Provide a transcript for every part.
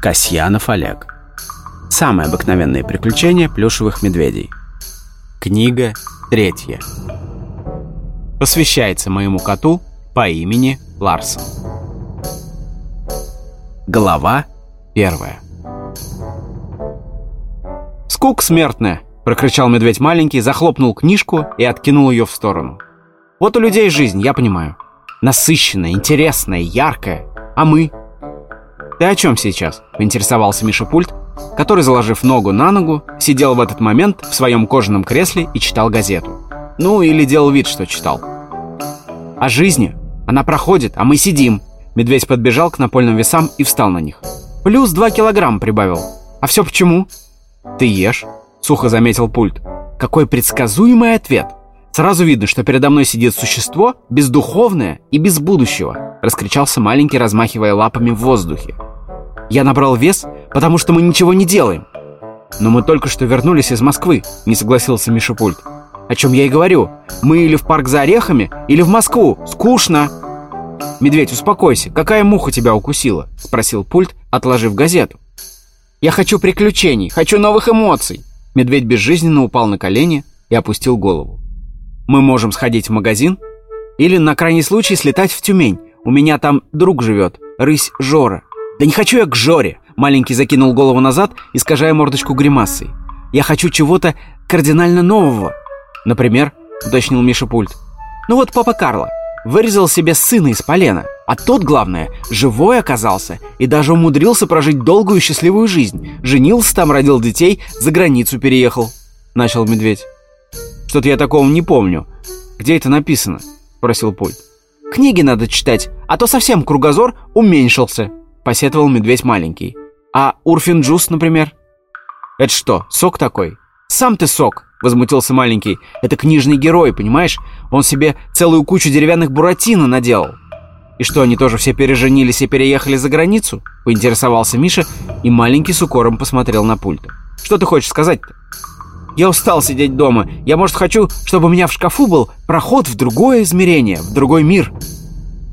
Касьянов Олег. Самые обыкновенные приключения плюшевых медведей. Книга третья. Посвящается моему коту по имени Ларсон. Глава первая. «Скук смертная!» — прокричал медведь маленький, захлопнул книжку и откинул ее в сторону. «Вот у людей жизнь, я понимаю. Насыщенная, интересная, яркая. А мы? «Ты о чем сейчас?» — поинтересовался Миша Пульт, который, заложив ногу на ногу, сидел в этот момент в своем кожаном кресле и читал газету. Ну, или делал вид, что читал. «О жизни. Она проходит, а мы сидим». Медведь подбежал к напольным весам и встал на них. «Плюс два килограмма прибавил. А все почему?» «Ты ешь», — сухо заметил Пульт. «Какой предсказуемый ответ!» Сразу видно, что передо мной сидит существо бездуховное и без будущего, раскричался маленький, размахивая лапами в воздухе. Я набрал вес, потому что мы ничего не делаем. Но мы только что вернулись из Москвы, не согласился Миша Пульт. О чем я и говорю. Мы или в парк за орехами, или в Москву. Скучно. Медведь, успокойся. Какая муха тебя укусила? Спросил Пульт, отложив газету. Я хочу приключений, хочу новых эмоций. Медведь безжизненно упал на колени и опустил голову. Мы можем сходить в магазин или на крайний случай слетать в Тюмень. У меня там друг живет, рысь Жора. «Да не хочу я к Жоре!» Маленький закинул голову назад, искажая мордочку гримасой. «Я хочу чего-то кардинально нового!» «Например?» — уточнил Миша пульт. «Ну вот папа Карло вырезал себе сына из полена, а тот, главное, живой оказался и даже умудрился прожить долгую счастливую жизнь. Женился там, родил детей, за границу переехал», — начал медведь. «Что-то я такого не помню. Где это написано?» — просил пульт. «Книги надо читать, а то совсем кругозор уменьшился», посетовал медведь маленький. А Урфин-джус, например? Это что, сок такой? Сам ты сок, возмутился маленький. Это книжный герой, понимаешь? Он себе целую кучу деревянных буратино наделал. И что, они тоже все переженились и переехали за границу? Поинтересовался Миша, и маленький с укором посмотрел на пульт. Что ты хочешь сказать-то? Я устал сидеть дома. Я, может, хочу, чтобы у меня в шкафу был проход в другое измерение, в другой мир.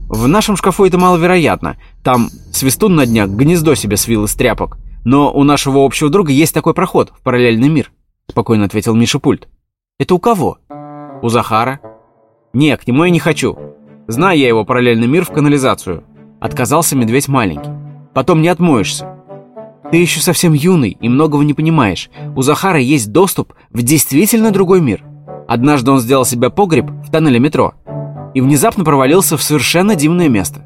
В нашем шкафу это маловероятно. Там свистун на днях гнездо себе свил из тряпок. Но у нашего общего друга есть такой проход в параллельный мир», — спокойно ответил Миша Пульт. «Это у кого?» «У Захара». «Не, к нему я не хочу. Знаю я его параллельный мир в канализацию». Отказался медведь маленький. «Потом не отмоешься». «Ты еще совсем юный и многого не понимаешь. У Захара есть доступ в действительно другой мир. Однажды он сделал себе погреб в тоннеле метро и внезапно провалился в совершенно дивное место.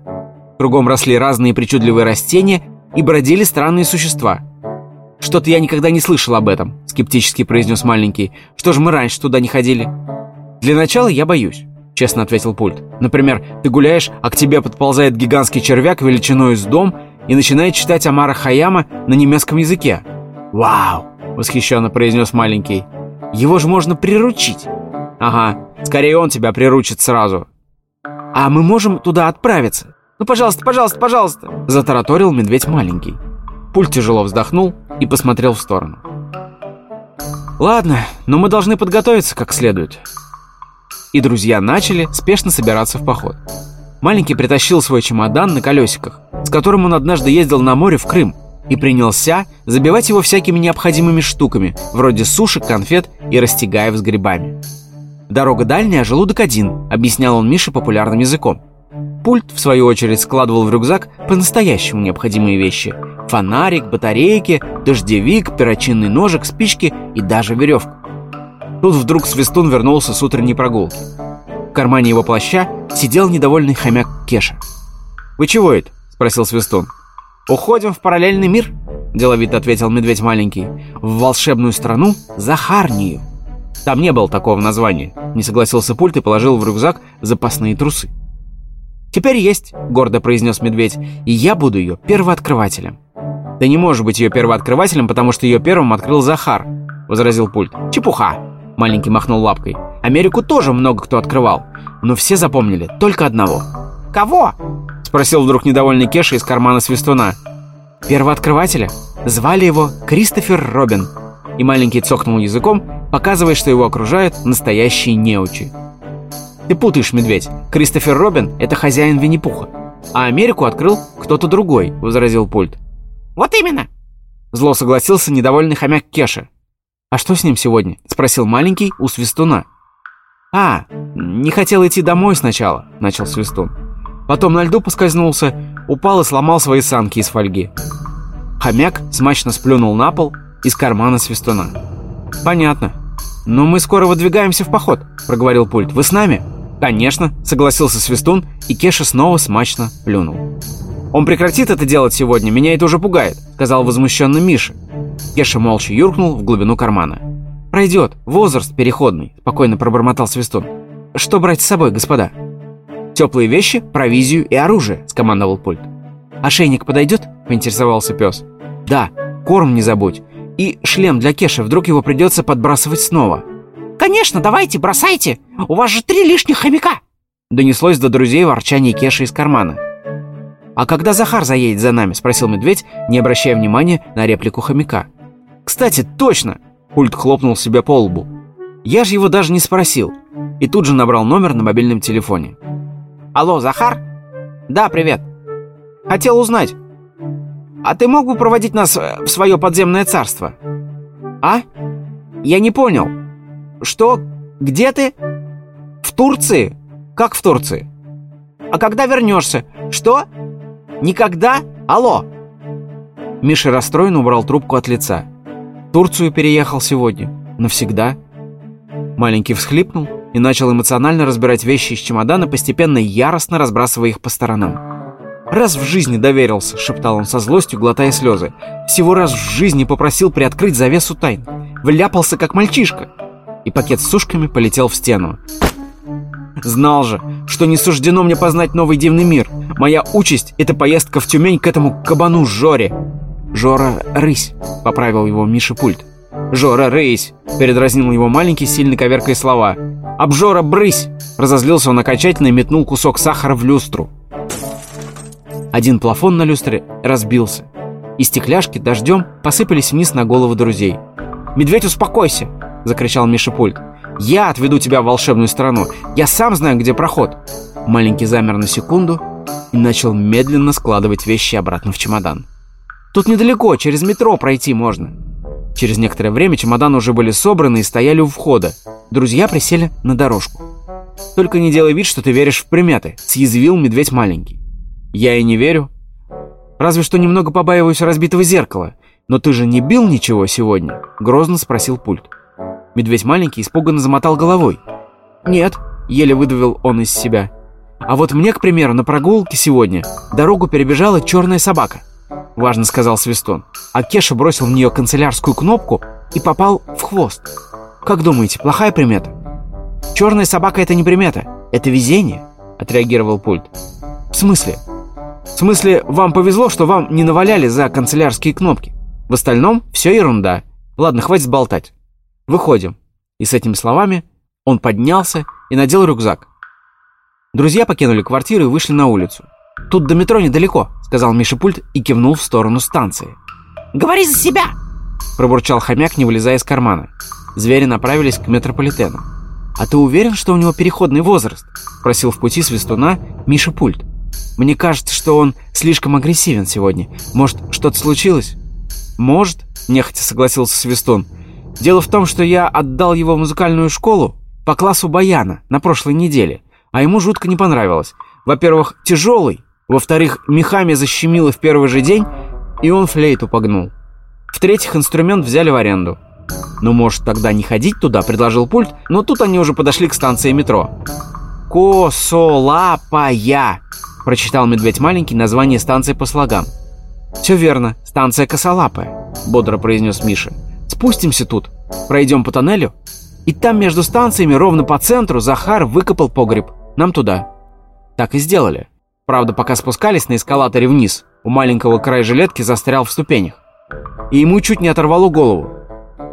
Кругом росли разные причудливые растения и бродили странные существа. «Что-то я никогда не слышал об этом», — скептически произнес маленький. «Что же мы раньше туда не ходили?» «Для начала я боюсь», — честно ответил пульт. «Например, ты гуляешь, а к тебе подползает гигантский червяк величиной с дом и начинает читать Амара Хаяма на немецком языке». «Вау!» — восхищенно произнес маленький. «Его же можно приручить!» «Ага, скорее он тебя приручит сразу!» «А мы можем туда отправиться?» «Ну, пожалуйста, пожалуйста, пожалуйста!» Затараторил медведь маленький. Пульт тяжело вздохнул и посмотрел в сторону. «Ладно, но мы должны подготовиться как следует». И друзья начали спешно собираться в поход. Маленький притащил свой чемодан на колесиках, с которым он однажды ездил на море в Крым, и принялся забивать его всякими необходимыми штуками, вроде сушек, конфет и растягаев с грибами. «Дорога дальняя, желудок один», — объяснял он Мише популярным языком. Пульт, в свою очередь, складывал в рюкзак по-настоящему необходимые вещи. Фонарик, батарейки, дождевик, перочинный ножик, спички и даже веревку. Тут вдруг Свистун вернулся с утренней прогулки. Кармане его плаща сидел недовольный хомяк Кеша. «Вы чего это?» — спросил Свистун. «Уходим в параллельный мир?» — деловито ответил медведь маленький. «В волшебную страну Захарнию». Там не было такого названия. Не согласился пульт и положил в рюкзак запасные трусы. «Теперь есть», — гордо произнес медведь, — «и я буду ее первооткрывателем». «Ты не можешь быть ее первооткрывателем, потому что ее первым открыл Захар», — возразил пульт. «Чепуха», — маленький махнул лапкой. «Америку тоже много кто открывал, но все запомнили только одного». «Кого?» — спросил вдруг недовольный Кеша из кармана свистуна. «Первооткрывателя? Звали его Кристофер Робин». И маленький цокнул языком, показывая, что его окружают настоящие неучи. Ты путаешь, медведь. Кристофер Робин — это хозяин Винни-Пуха. А Америку открыл кто-то другой, — возразил пульт. Вот именно. Зло согласился недовольный хомяк Кеша. «А что с ним сегодня?» — спросил маленький у Свистуна. «А, не хотел идти домой сначала», — начал Свистун. Потом на льду поскользнулся, упал и сломал свои санки из фольги. Хомяк смачно сплюнул на пол из кармана Свистуна. «Понятно. Но мы скоро выдвигаемся в поход», — проговорил пульт. «Вы с нами?» «Конечно», — согласился Свистун, и Кеша снова смачно плюнул. «Он прекратит это делать сегодня, меня это уже пугает», — сказал возмущенно Миша. Кеша молча юркнул в глубину кармана. «Пройдет, возраст переходный», — спокойно пробормотал Свистун. «Что брать с собой, господа?» «Теплые вещи, провизию и оружие», — скомандовал пульт. «Ошейник подойдет?» — поинтересовался пес. «Да, корм не забудь. И шлем для Кеши, вдруг его придется подбрасывать снова». «Конечно, давайте, бросайте! У вас же три лишних хомяка!» Донеслось до друзей ворчание Кеши из кармана. «А когда Захар заедет за нами?» — спросил медведь, не обращая внимания на реплику хомяка. «Кстати, точно!» — пульт хлопнул себя по лбу. «Я же его даже не спросил». И тут же набрал номер на мобильном телефоне. «Алло, Захар?» «Да, привет. Хотел узнать, а ты мог бы проводить нас в свое подземное царство?» «А? Я не понял. Что? Где ты?» «В Турции? Как в Турции?» «А когда вернешься? Что?» Никогда? Алло!» Миша расстроенно убрал трубку от лица. «Турцию переехал сегодня. Навсегда». Маленький всхлипнул и начал эмоционально разбирать вещи из чемодана, постепенно яростно разбрасывая их по сторонам. «Раз в жизни доверился», — шептал он со злостью, глотая слезы. «Всего раз в жизни попросил приоткрыть завесу тайн. Вляпался, как мальчишка». И пакет с сушками полетел в стену. Знал же, что не суждено мне познать новый дивный мир. Моя участь — это поездка в Тюмень к этому кабану Жоре. «Жора Рысь», — поправил его Миша пульт. «Жора Рысь», — передразнил его маленький, сильно коверкой слова. «Обжора Брысь!» — разозлился он окончательно и метнул кусок сахара в люстру. Один плафон на люстре разбился, и стекляшки дождем посыпались вниз на головы друзей. «Медведь, успокойся!» — закричал Миша пульт. Я отведу тебя в волшебную страну. Я сам знаю, где проход. Маленький замер на секунду и начал медленно складывать вещи обратно в чемодан. Тут недалеко, через метро пройти можно. Через некоторое время чемоданы уже были собраны и стояли у входа. Друзья присели на дорожку. «Только не делай вид, что ты веришь в приметы», — съязвил медведь маленький. «Я и не верю. Разве что немного побаиваюсь разбитого зеркала. Но ты же не бил ничего сегодня?» — грозно спросил пульт. Медведь маленький испуганно замотал головой. «Нет», — еле выдавил он из себя. «А вот мне, к примеру, на прогулке сегодня дорогу перебежала черная собака», — важно сказал Свистон. А Кеша бросил в нее канцелярскую кнопку и попал в хвост. «Как думаете, плохая примета?» «Черная собака — это не примета, это везение», — отреагировал пульт. «В смысле?» «В смысле, вам повезло, что вам не наваляли за канцелярские кнопки. В остальном все ерунда. Ладно, хватит болтать. Выходим». И с этими словами он поднялся и надел рюкзак. Друзья покинули квартиру и вышли на улицу. «Тут до метро недалеко», — сказал Миша Пульт и кивнул в сторону станции. «Говори за себя!» — пробурчал хомяк, не вылезая из кармана. Звери направились к метрополитену. «А ты уверен, что у него переходный возраст?» — просил в пути свистуна Миша Пульт. «Мне кажется, что он слишком агрессивен сегодня. Может, что-то случилось?» «Может», — нехотя согласился Свистун. Дело в том, что я отдал его в музыкальную школу по классу баяна на прошлой неделе, а ему жутко не понравилось. Во-первых, тяжелый, во-вторых, мехами защемило в первый же день, и он флейту погнул. В-третьих, инструмент взяли в аренду. «Ну, может, тогда не ходить туда?» – предложил пульт, но тут они уже подошли к станции метро. «Косолапая!» – прочитал медведь маленький название станции по слогам. «Все верно, станция Косолапая», – бодро произнес Миша. Спустимся тут, пройдем по тоннелю, и там между станциями ровно по центру Захар выкопал погреб. Нам туда. Так и сделали. Правда, пока спускались на эскалаторе вниз, у маленького края жилетки застрял в ступенях. И ему чуть не оторвало голову.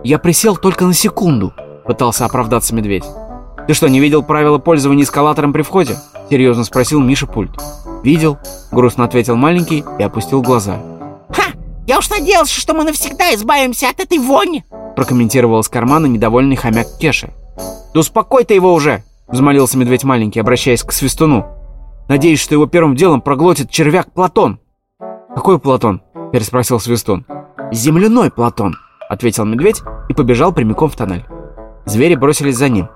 Я присел только на секунду, пытался оправдаться медведь. «Ты что, не видел правила пользования эскалатором при входе?» — серьезно спросил Миша пульт. «Видел», — грустно ответил маленький и опустил глаза. Я уж надеялся, что мы навсегда избавимся от этой вони!» Прокомментировал с кармана недовольный хомяк Кеша. «Да успокой ты его уже!» — взмолился медведь маленький, обращаясь к Свистуну. «Надеюсь, что его первым делом проглотит червяк Платон». «Какой Платон?» — переспросил Свистун. «Земляной Платон», — ответил медведь и побежал прямиком в тоннель. Звери бросились за ним.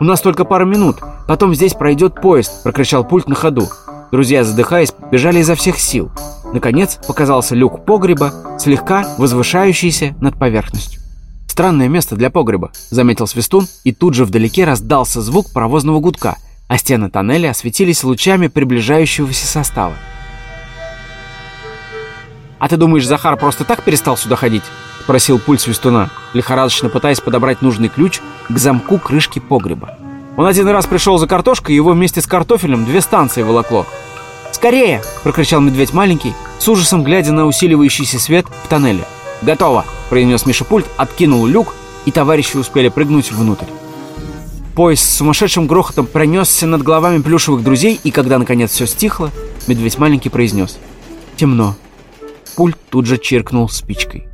«У нас только пару минут, потом здесь пройдет поезд», — прокричал пульт на ходу. Друзья, задыхаясь, бежали изо всех сил. Наконец показался люк погреба, слегка возвышающийся над поверхностью. «Странное место для погреба», — заметил Свистун, и тут же вдалеке раздался звук паровозного гудка, а стены тоннеля осветились лучами приближающегося состава. «А ты думаешь, Захар просто так перестал сюда ходить?» — спросил пульт Свистуна, лихорадочно пытаясь подобрать нужный ключ к замку крышки погреба. Он один раз пришел за картошкой, и его вместе с картофелем две станции волокло. «Скорее!» — прокричал медведь маленький, с ужасом глядя на усиливающийся свет в тоннеле. «Готово!» — произнес Миша пульт, откинул люк, и товарищи успели прыгнуть внутрь. Поезд с сумасшедшим грохотом пронесся над головами плюшевых друзей, и когда наконец все стихло, медведь маленький произнес «Темно». Пульт тут же чиркнул спичкой.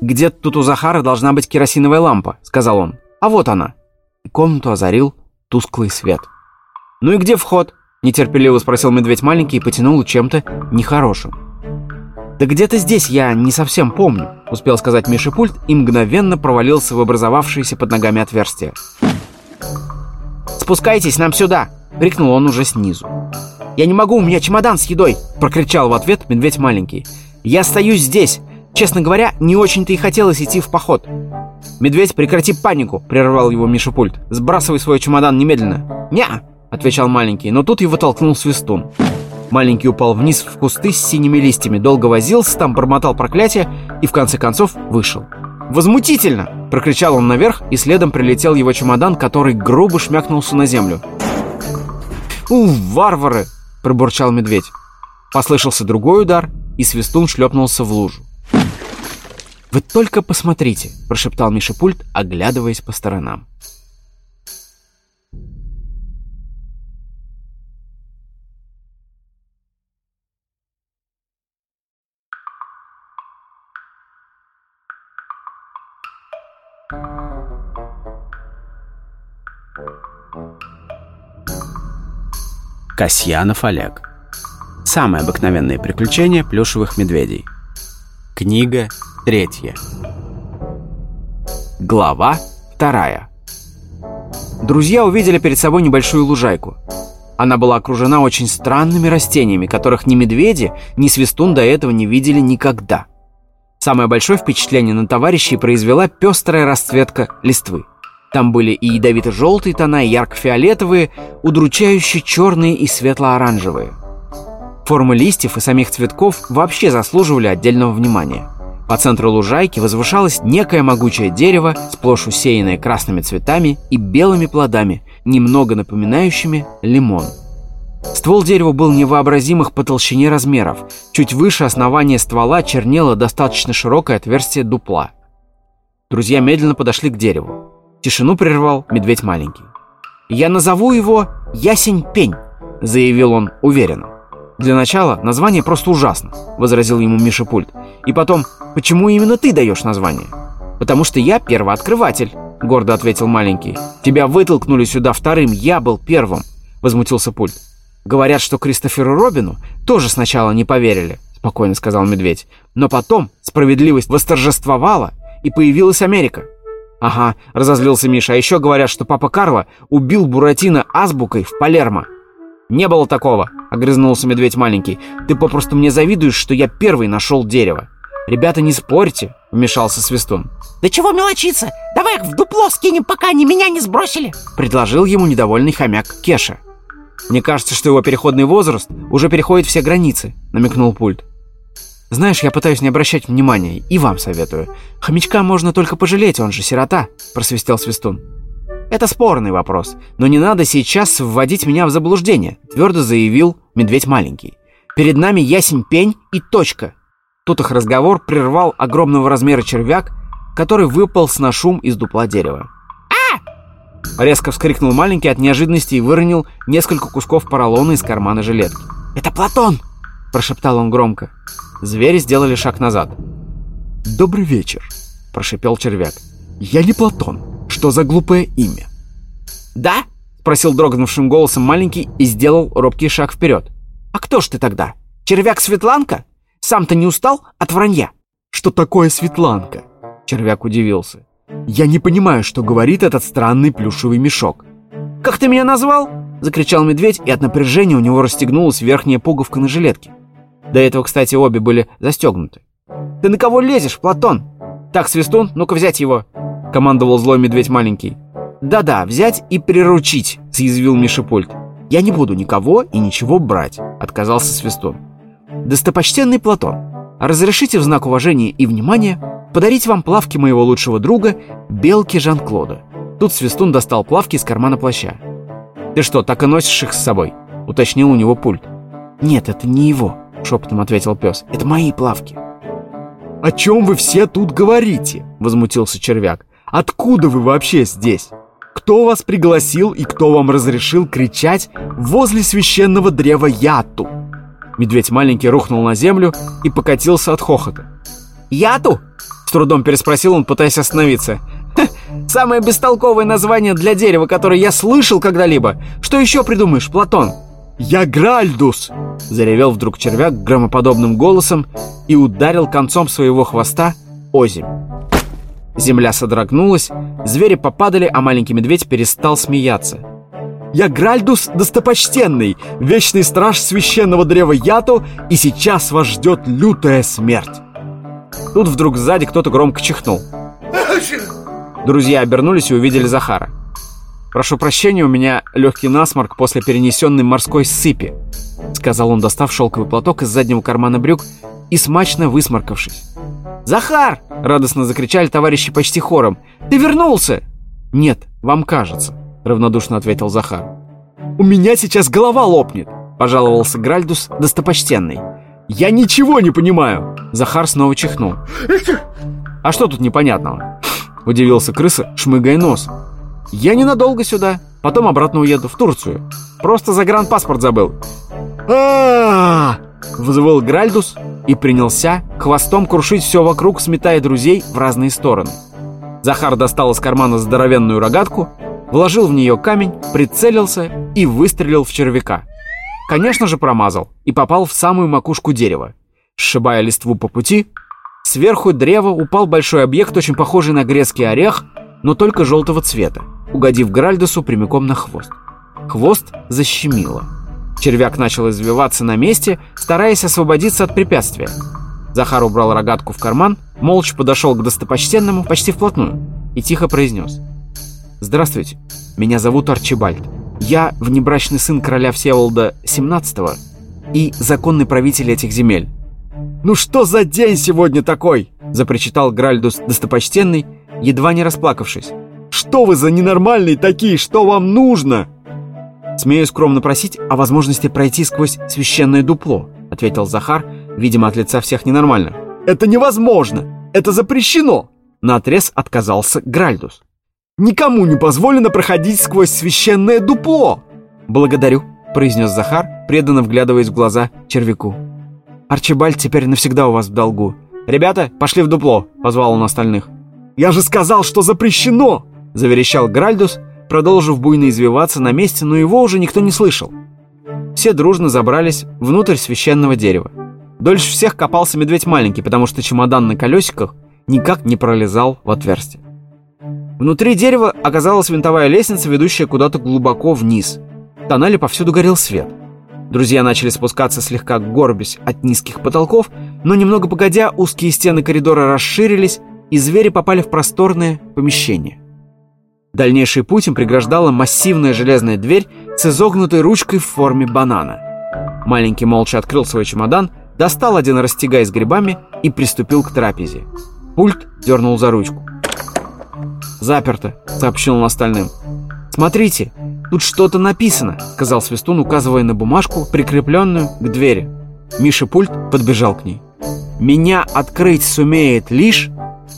«Где-то тут у Захара должна быть керосиновая лампа», — сказал он. «А вот она». И комнату озарил тусклый свет. «Ну и где вход?» — нетерпеливо спросил медведь маленький и потянул чем-то нехорошим. «Да где-то здесь я не совсем помню», — успел сказать Миша пульт и мгновенно провалился в образовавшееся под ногами отверстие. «Спускайтесь нам сюда!» — крикнул он уже снизу. «Я не могу, у меня чемодан с едой!» — прокричал в ответ медведь маленький. «Я остаюсь здесь. Честно говоря, не очень-то и хотелось идти в поход». «Медведь, прекрати панику!» — прервал его Миша пульт. «Сбрасывай свой чемодан немедленно!» «Не-а!» Отвечал маленький, но тут его толкнул свистун. Маленький упал вниз в кусты с синими листьями, долго возился, там бормотал проклятие и в конце концов вышел. «Возмутительно!» – прокричал он наверх, и следом прилетел его чемодан, который грубо шмякнулся на землю. «У, варвары!» – пробурчал медведь. Послышался другой удар, и свистун шлепнулся в лужу. «Вы только посмотрите!» – прошептал Миша Пульт, оглядываясь по сторонам. Касьянов Олег. Самые обыкновенные приключения плюшевых медведей. Книга третья. Глава вторая. Друзья увидели перед собой небольшую лужайку. Она была окружена очень странными растениями, которых ни медведи, ни свистун до этого не видели никогда. Самое большое впечатление на товарищей произвела пестрая расцветка листвы. Там были и ядовито-желтые тона, и ярко-фиолетовые, удручающе черные и светло-оранжевые. Формы листьев и самих цветков вообще заслуживали отдельного внимания. По центру лужайки возвышалось некое могучее дерево, сплошь усеянное красными цветами и белыми плодами, немного напоминающими лимон. Ствол дерева был невообразимых по толщине размеров. Чуть выше основания ствола чернело достаточно широкое отверстие дупла. Друзья медленно подошли к дереву. Тишину прервал медведь маленький. «Я назову его Ясень-пень», — заявил он уверенно. «Для начала название просто ужасно», — возразил ему Миша Пульт. «И потом, почему именно ты даешь название?» «Потому что я первооткрыватель», — гордо ответил маленький. «Тебя вытолкнули сюда вторым, я был первым», — возмутился Пульт. «Говорят, что Кристоферу Робину тоже сначала не поверили», — спокойно сказал медведь. «Но потом справедливость восторжествовала, и появилась Америка. «Ага», — разозлился Миша. «А еще говорят, что папа Карло убил Буратино азбукой в Палермо». «Не было такого», — огрызнулся медведь маленький. «Ты попросту мне завидуешь, что я первый нашел дерево». «Ребята, не спорьте», — вмешался Свистун. «Да чего мелочиться? Давай их в дупло скинем, пока они меня не сбросили», — предложил ему недовольный хомяк Кеша. «Мне кажется, что его переходный возраст уже переходит все границы», — намекнул пульт. Знаешь, я пытаюсь не обращать внимания, и вам советую. Хомячка можно только пожалеть, он же сирота», — просвистел Свистун. «Это спорный вопрос, но не надо сейчас вводить меня в заблуждение», — твердо заявил медведь маленький. «Перед нами ясень пень и точка». Тут их разговор прервал огромного размера червяк, который выпал на шум из дупла дерева. «А!» Резко вскрикнул маленький от неожиданности и выронил несколько кусков поролона из кармана жилетки. «Это Платон!» – прошептал он громко. Звери сделали шаг назад. «Добрый вечер», — прошипел червяк. «Я не Платон. Что за глупое имя?» «Да?» — спросил дрогнувшим голосом маленький и сделал робкий шаг вперед. «А кто ж ты тогда? Червяк Светланка? Сам-то не устал от вранья?» «Что такое Светланка?» Червяк удивился. «Я не понимаю, что говорит этот странный плюшевый мешок». «Как ты меня назвал?» — закричал медведь, и от напряжения у него расстегнулась верхняя пуговка на жилетке. До этого, кстати, обе были застегнуты. «Ты на кого лезешь, Платон?» «Так, Свистун, ну-ка взять его!» — командовал злой медведь маленький. «Да-да, взять и приручить», — съязвил Мишепульт. «Я не буду никого и ничего брать», — отказался Свистун. «Достопочтенный Платон, разрешите в знак уважения и внимания подарить вам плавки моего лучшего друга, Белки Жан-Клода». Тут Свистун достал плавки из кармана плаща. «Ты что, так и носишь их с собой?» — уточнил у него пульт. «Нет, это не его», — шепотом ответил пес. «Это мои плавки». «О чем вы все тут говорите?» — возмутился червяк. «Откуда вы вообще здесь? Кто вас пригласил и кто вам разрешил кричать возле священного древа Яту?» Медведь маленький рухнул на землю и покатился от хохота. «Яту?» — с трудом переспросил он, пытаясь остановиться. «Самое бестолковое название для дерева, которое я слышал когда-либо. Что еще придумаешь, Платон?» «Я Гральдус!» — заревел вдруг червяк громоподобным голосом и ударил концом своего хвоста озимь. Земля содрогнулась, звери попадали, а маленький медведь перестал смеяться. «Я Гральдус Достопочтенный, вечный страж священного древа Яту, и сейчас вас ждет лютая смерть!» Тут вдруг сзади кто-то громко чихнул. Друзья обернулись и увидели Захара. «Прошу прощения, у меня легкий насморк после перенесенной морской сыпи», сказал он, достав шелковый платок из заднего кармана брюк и смачно высморкавшись. «Захар!» — радостно закричали товарищи почти хором. «Ты вернулся!» «Нет, вам кажется», — равнодушно ответил Захар. «У меня сейчас голова лопнет», — пожаловался Гральдус достопочтенный. «Я ничего не понимаю!» Захар снова чихнул. «А что тут непонятного?» — удивился крыса, шмыгая нос. «Я ненадолго сюда, потом обратно уеду, в Турцию. Просто загранпаспорт забыл». а Взвыл Гральдус и принялся хвостом крушить все вокруг, сметая друзей в разные стороны. Захар достал из кармана здоровенную рогатку, вложил в нее камень, прицелился и выстрелил в червяка. Конечно же промазал и попал в самую макушку дерева. Сшибая листву по пути, сверху древа упал большой объект, очень похожий на грецкий орех, но только желтого цвета, угодив Гральдусу прямиком на хвост. Хвост защемило. Червяк начал извиваться на месте, стараясь освободиться от препятствия. Захар убрал рогатку в карман, молча подошел к достопочтенному почти вплотную и тихо произнес. «Здравствуйте, меня зовут Арчибальд. Я внебрачный сын короля Всеволода XVII и законный правитель этих земель». «Ну что за день сегодня такой?» – запричитал Гральдус достопочтенный, едва не расплакавшись. «Что вы за ненормальные такие? Что вам нужно?» «Смею скромно просить о возможности пройти сквозь священное дупло», — ответил Захар, видимо, от лица всех ненормально. «Это невозможно! Это запрещено!» Наотрез отказался Гральдус. «Никому не позволено проходить сквозь священное дупло!» «Благодарю», — произнес Захар, преданно вглядываясь в глаза червяку. «Арчибальд теперь навсегда у вас в долгу. Ребята, пошли в дупло», — позвал он остальных. «Я же сказал, что запрещено!» — заверещал Гральдус, продолжив буйно извиваться на месте, но его уже никто не слышал. Все дружно забрались внутрь священного дерева. Дольше всех копался медведь маленький, потому что чемодан на колесиках никак не пролезал в отверстие. Внутри дерева оказалась винтовая лестница, ведущая куда-то глубоко вниз. В тоннеле повсюду горел свет. Друзья начали спускаться слегка горбясь от низких потолков, но немного погодя узкие стены коридора расширились, и звери попали в просторное помещение. Дальнейший путь им преграждала массивная железная дверь с изогнутой ручкой в форме банана. Маленький молча открыл свой чемодан, достал один растягай с грибами и приступил к трапезе. Пульт дернул за ручку. «Заперто», — сообщил он остальным. «Смотрите, тут что-то написано», — сказал Свистун, указывая на бумажку, прикрепленную к двери. Миша Пульт подбежал к ней. «Меня открыть сумеет лишь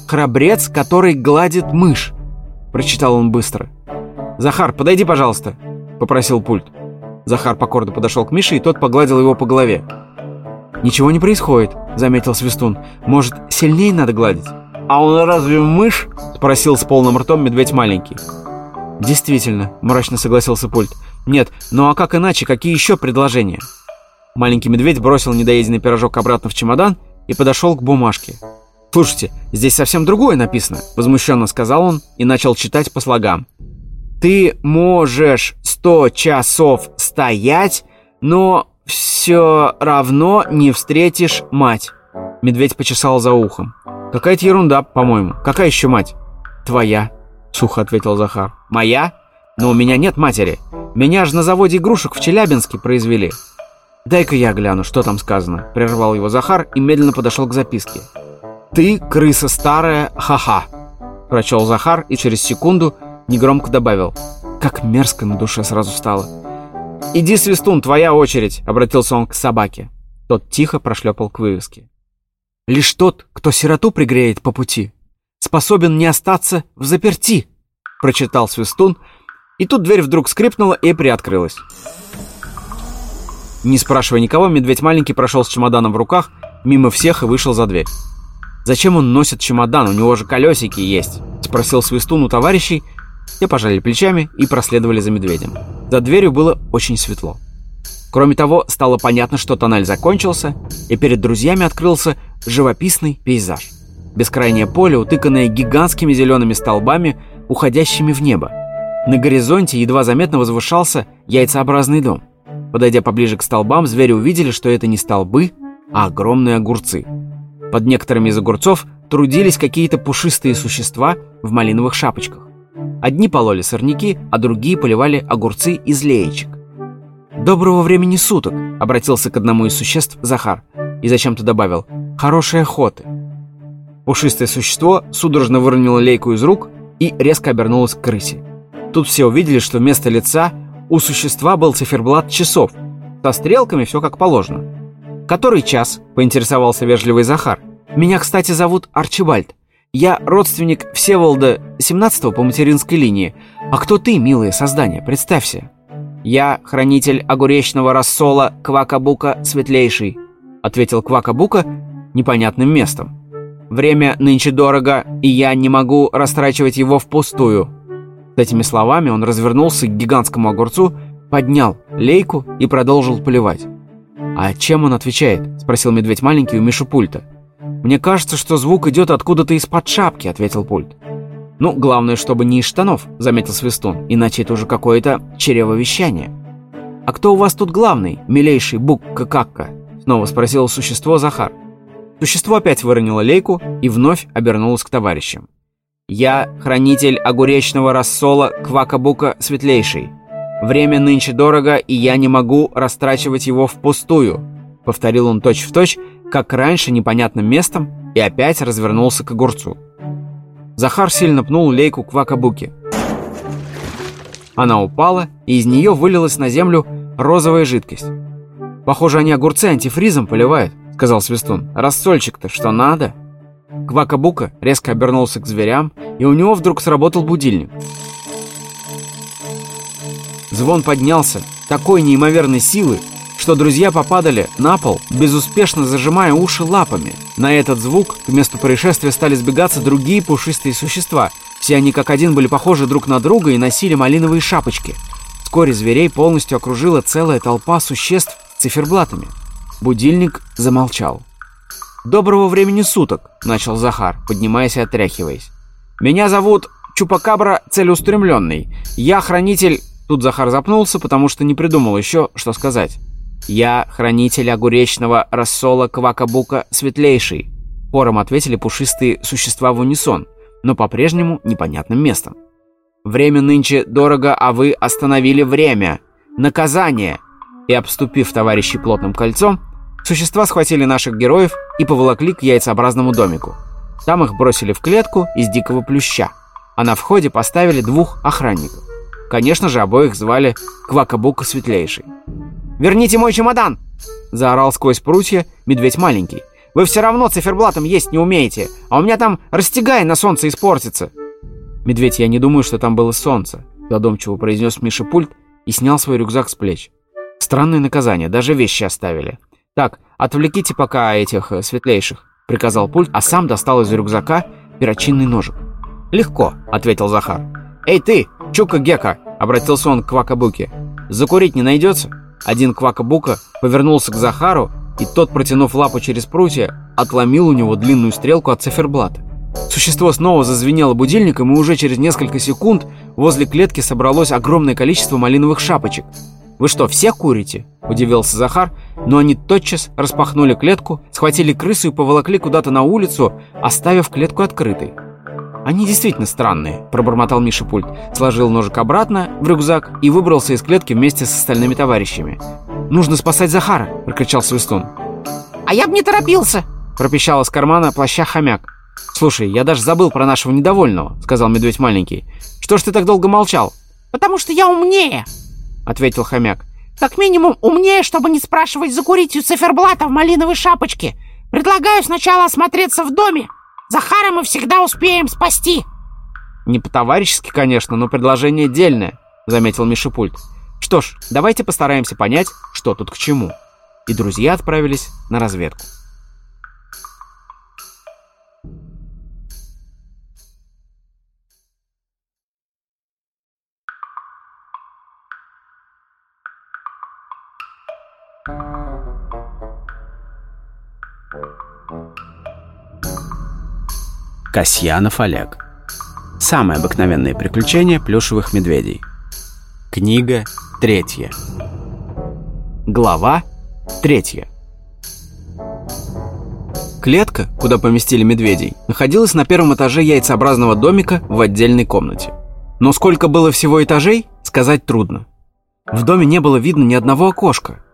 храбрец, который гладит мышь прочитал он быстро. «Захар, подойди, пожалуйста», — попросил пульт. Захар покорно подошел к Мише, и тот погладил его по голове. «Ничего не происходит», — заметил Свистун. «Может, сильнее надо гладить?» «А он разве мышь?» — спросил с полным ртом медведь маленький. «Действительно», — мрачно согласился пульт. «Нет, ну а как иначе? Какие еще предложения?» Маленький медведь бросил недоеденный пирожок обратно в чемодан и подошел к бумажке. «Слушайте, здесь совсем другое написано», — возмущенно сказал он и начал читать по слогам. «Ты можешь сто часов стоять, но все равно не встретишь мать». Медведь почесал за ухом. «Какая-то ерунда, по-моему. Какая еще мать?» «Твоя», — сухо ответил Захар. «Моя? Но у меня нет матери. Меня же на заводе игрушек в Челябинске произвели». «Дай-ка я гляну, что там сказано», — прервал его Захар и медленно подошел к записке. «Ты, крыса старая, ха-ха», — прочел Захар и через секунду негромко добавил. Как мерзко на душе сразу стало. «Иди, Свистун, твоя очередь», — обратился он к собаке. Тот тихо прошлепал к вывеске. «Лишь тот, кто сироту пригреет по пути, способен не остаться в заперти», — прочитал Свистун, и тут дверь вдруг скрипнула и приоткрылась. Не спрашивая никого, медведь маленький прошел с чемоданом в руках мимо всех и вышел за дверь. «Зачем он носит чемодан? У него же колесики есть», — спросил Свистун у товарищей. Те пожали плечами и проследовали за медведем. За дверью было очень светло. Кроме того, стало понятно, что тоннель закончился, и перед друзьями открылся живописный пейзаж. Бескрайнее поле, утыканное гигантскими зелеными столбами, уходящими в небо. На горизонте едва заметно возвышался яйцеобразный дом. Подойдя поближе к столбам, звери увидели, что это не столбы, а огромные огурцы. Под некоторыми из огурцов трудились какие-то пушистые существа в малиновых шапочках. Одни пололи сорняки, а другие поливали огурцы из леечек. «Доброго времени суток!» — обратился к одному из существ Захар и зачем-то добавил «Хорошей охоты!». Пушистое существо судорожно выронило лейку из рук и резко обернулось к крысе. Тут все увидели, что вместо лица у существа был циферблат часов. Со стрелками все как положено. «Который час?» — поинтересовался вежливый Захар. «Меня, кстати, зовут Арчибальд. Я родственник Всеволода 17 по материнской линии. А кто ты, милое создание? Представься». «Я хранитель огуречного рассола Квакабука Светлейший», — ответил Квакабука непонятным местом. «Время нынче дорого, и я не могу растрачивать его впустую». С этими словами он развернулся к гигантскому огурцу, поднял лейку и продолжил поливать. «А чем он отвечает?» – спросил медведь маленький у Миши пульта. «Мне кажется, что звук идет откуда-то из-под шапки», – ответил пульт. «Ну, главное, чтобы не из штанов», — заметил Свистун, «иначе это уже какое-то чревовещание». «А кто у вас тут главный, милейший Бук-Какакка?» — снова спросил существо Захар. Существо опять выронило лейку и вновь обернулось к товарищам. «Я хранитель огуречного рассола Квакабука Светлейший. Время нынче дорого, и я не могу растрачивать его впустую», — повторил он точь-в-точь, точь, как раньше непонятным местом, и опять развернулся к огурцу. Захар сильно пнул лейку к Вакабуке. Она упала, и из нее вылилась на землю розовая жидкость. «Похоже, они огурцы антифризом поливают», — сказал Свистун. «Рассольчик-то что надо?» Квакабука резко обернулся к зверям, и у него вдруг сработал будильник. Звон поднялся такой неимоверной силы, что друзья попадали на пол, безуспешно зажимая уши лапами. На этот звук к месту происшествия стали сбегаться другие пушистые существа. Все они как один были похожи друг на друга и носили малиновые шапочки. Вскоре зверей полностью окружила целая толпа существ с циферблатами. Будильник замолчал. «Доброго времени суток», — начал Захар, поднимаясь и отряхиваясь. «Меня зовут Чупакабра Целеустремленный. Я хранитель...» Тут Захар запнулся, потому что не придумал еще, что сказать. «Я хранитель огуречного рассола Квакабука Светлейший», — хором ответили пушистые существа в унисон, но по-прежнему непонятным местом. «Время нынче дорого, а вы остановили время. Наказание!» И, обступив товарищей плотным кольцом, существа схватили наших героев и поволокли к яйцеобразному домику. Там их бросили в клетку из дикого плюща, а на входе поставили двух охранников. Конечно же, обоих звали Квакабука Светлейший. «Верните мой чемодан!» — заорал сквозь прутья медведь маленький. «Вы все равно циферблатом есть не умеете, а у меня там растягай на солнце испортится!» «Медведь, я не думаю, что там было солнце», — задумчиво произнес Миша пульт и снял свой рюкзак с плеч. «Странное наказание, даже вещи оставили. Так, отвлеките пока этих э, светлейших», — приказал пульт, а сам достал из рюкзака перочинный ножик. «Легко», — ответил Захар. «Эй ты, Чука-гека!» — обратился он к Квакабуке. «Закурить не найдется?» Один Квакабука повернулся к Захару, и тот, протянув лапу через прутья, отломил у него длинную стрелку от циферблата. Существо снова зазвенело будильником, и уже через несколько секунд возле клетки собралось огромное количество малиновых шапочек. «Вы что, все курите?» – удивился Захар, но они тотчас распахнули клетку, схватили крысу и поволокли куда-то на улицу, оставив клетку открытой. «Они действительно странные», – пробормотал Миша пульт, сложил ножик обратно в рюкзак и выбрался из клетки вместе с остальными товарищами. «Нужно спасать Захара!» – прокричал Свистун. «А я бы не торопился!» – пропищал из кармана плаща хомяк. «Слушай, я даже забыл про нашего недовольного», — сказал медведь маленький. «Что ж ты так долго молчал?» «Потому что я умнее», — ответил хомяк. «Как минимум умнее, чтобы не спрашивать закурить у циферблата в малиновой шапочке. Предлагаю сначала осмотреться в доме. Захара мы всегда успеем спасти». «Не по-товарищески, конечно, но предложение дельное», — заметил Мишипульт. «Что ж, давайте постараемся понять, что тут к чему». И друзья отправились на разведку. Касьянов Олег. Самые обыкновенные приключения плюшевых медведей. Книга третья. Глава третья. Клетка, куда поместили медведей, находилась на первом этаже яйцеобразного домика в отдельной комнате. Но сколько было всего этажей, сказать трудно. В доме не было видно ни одного окошка.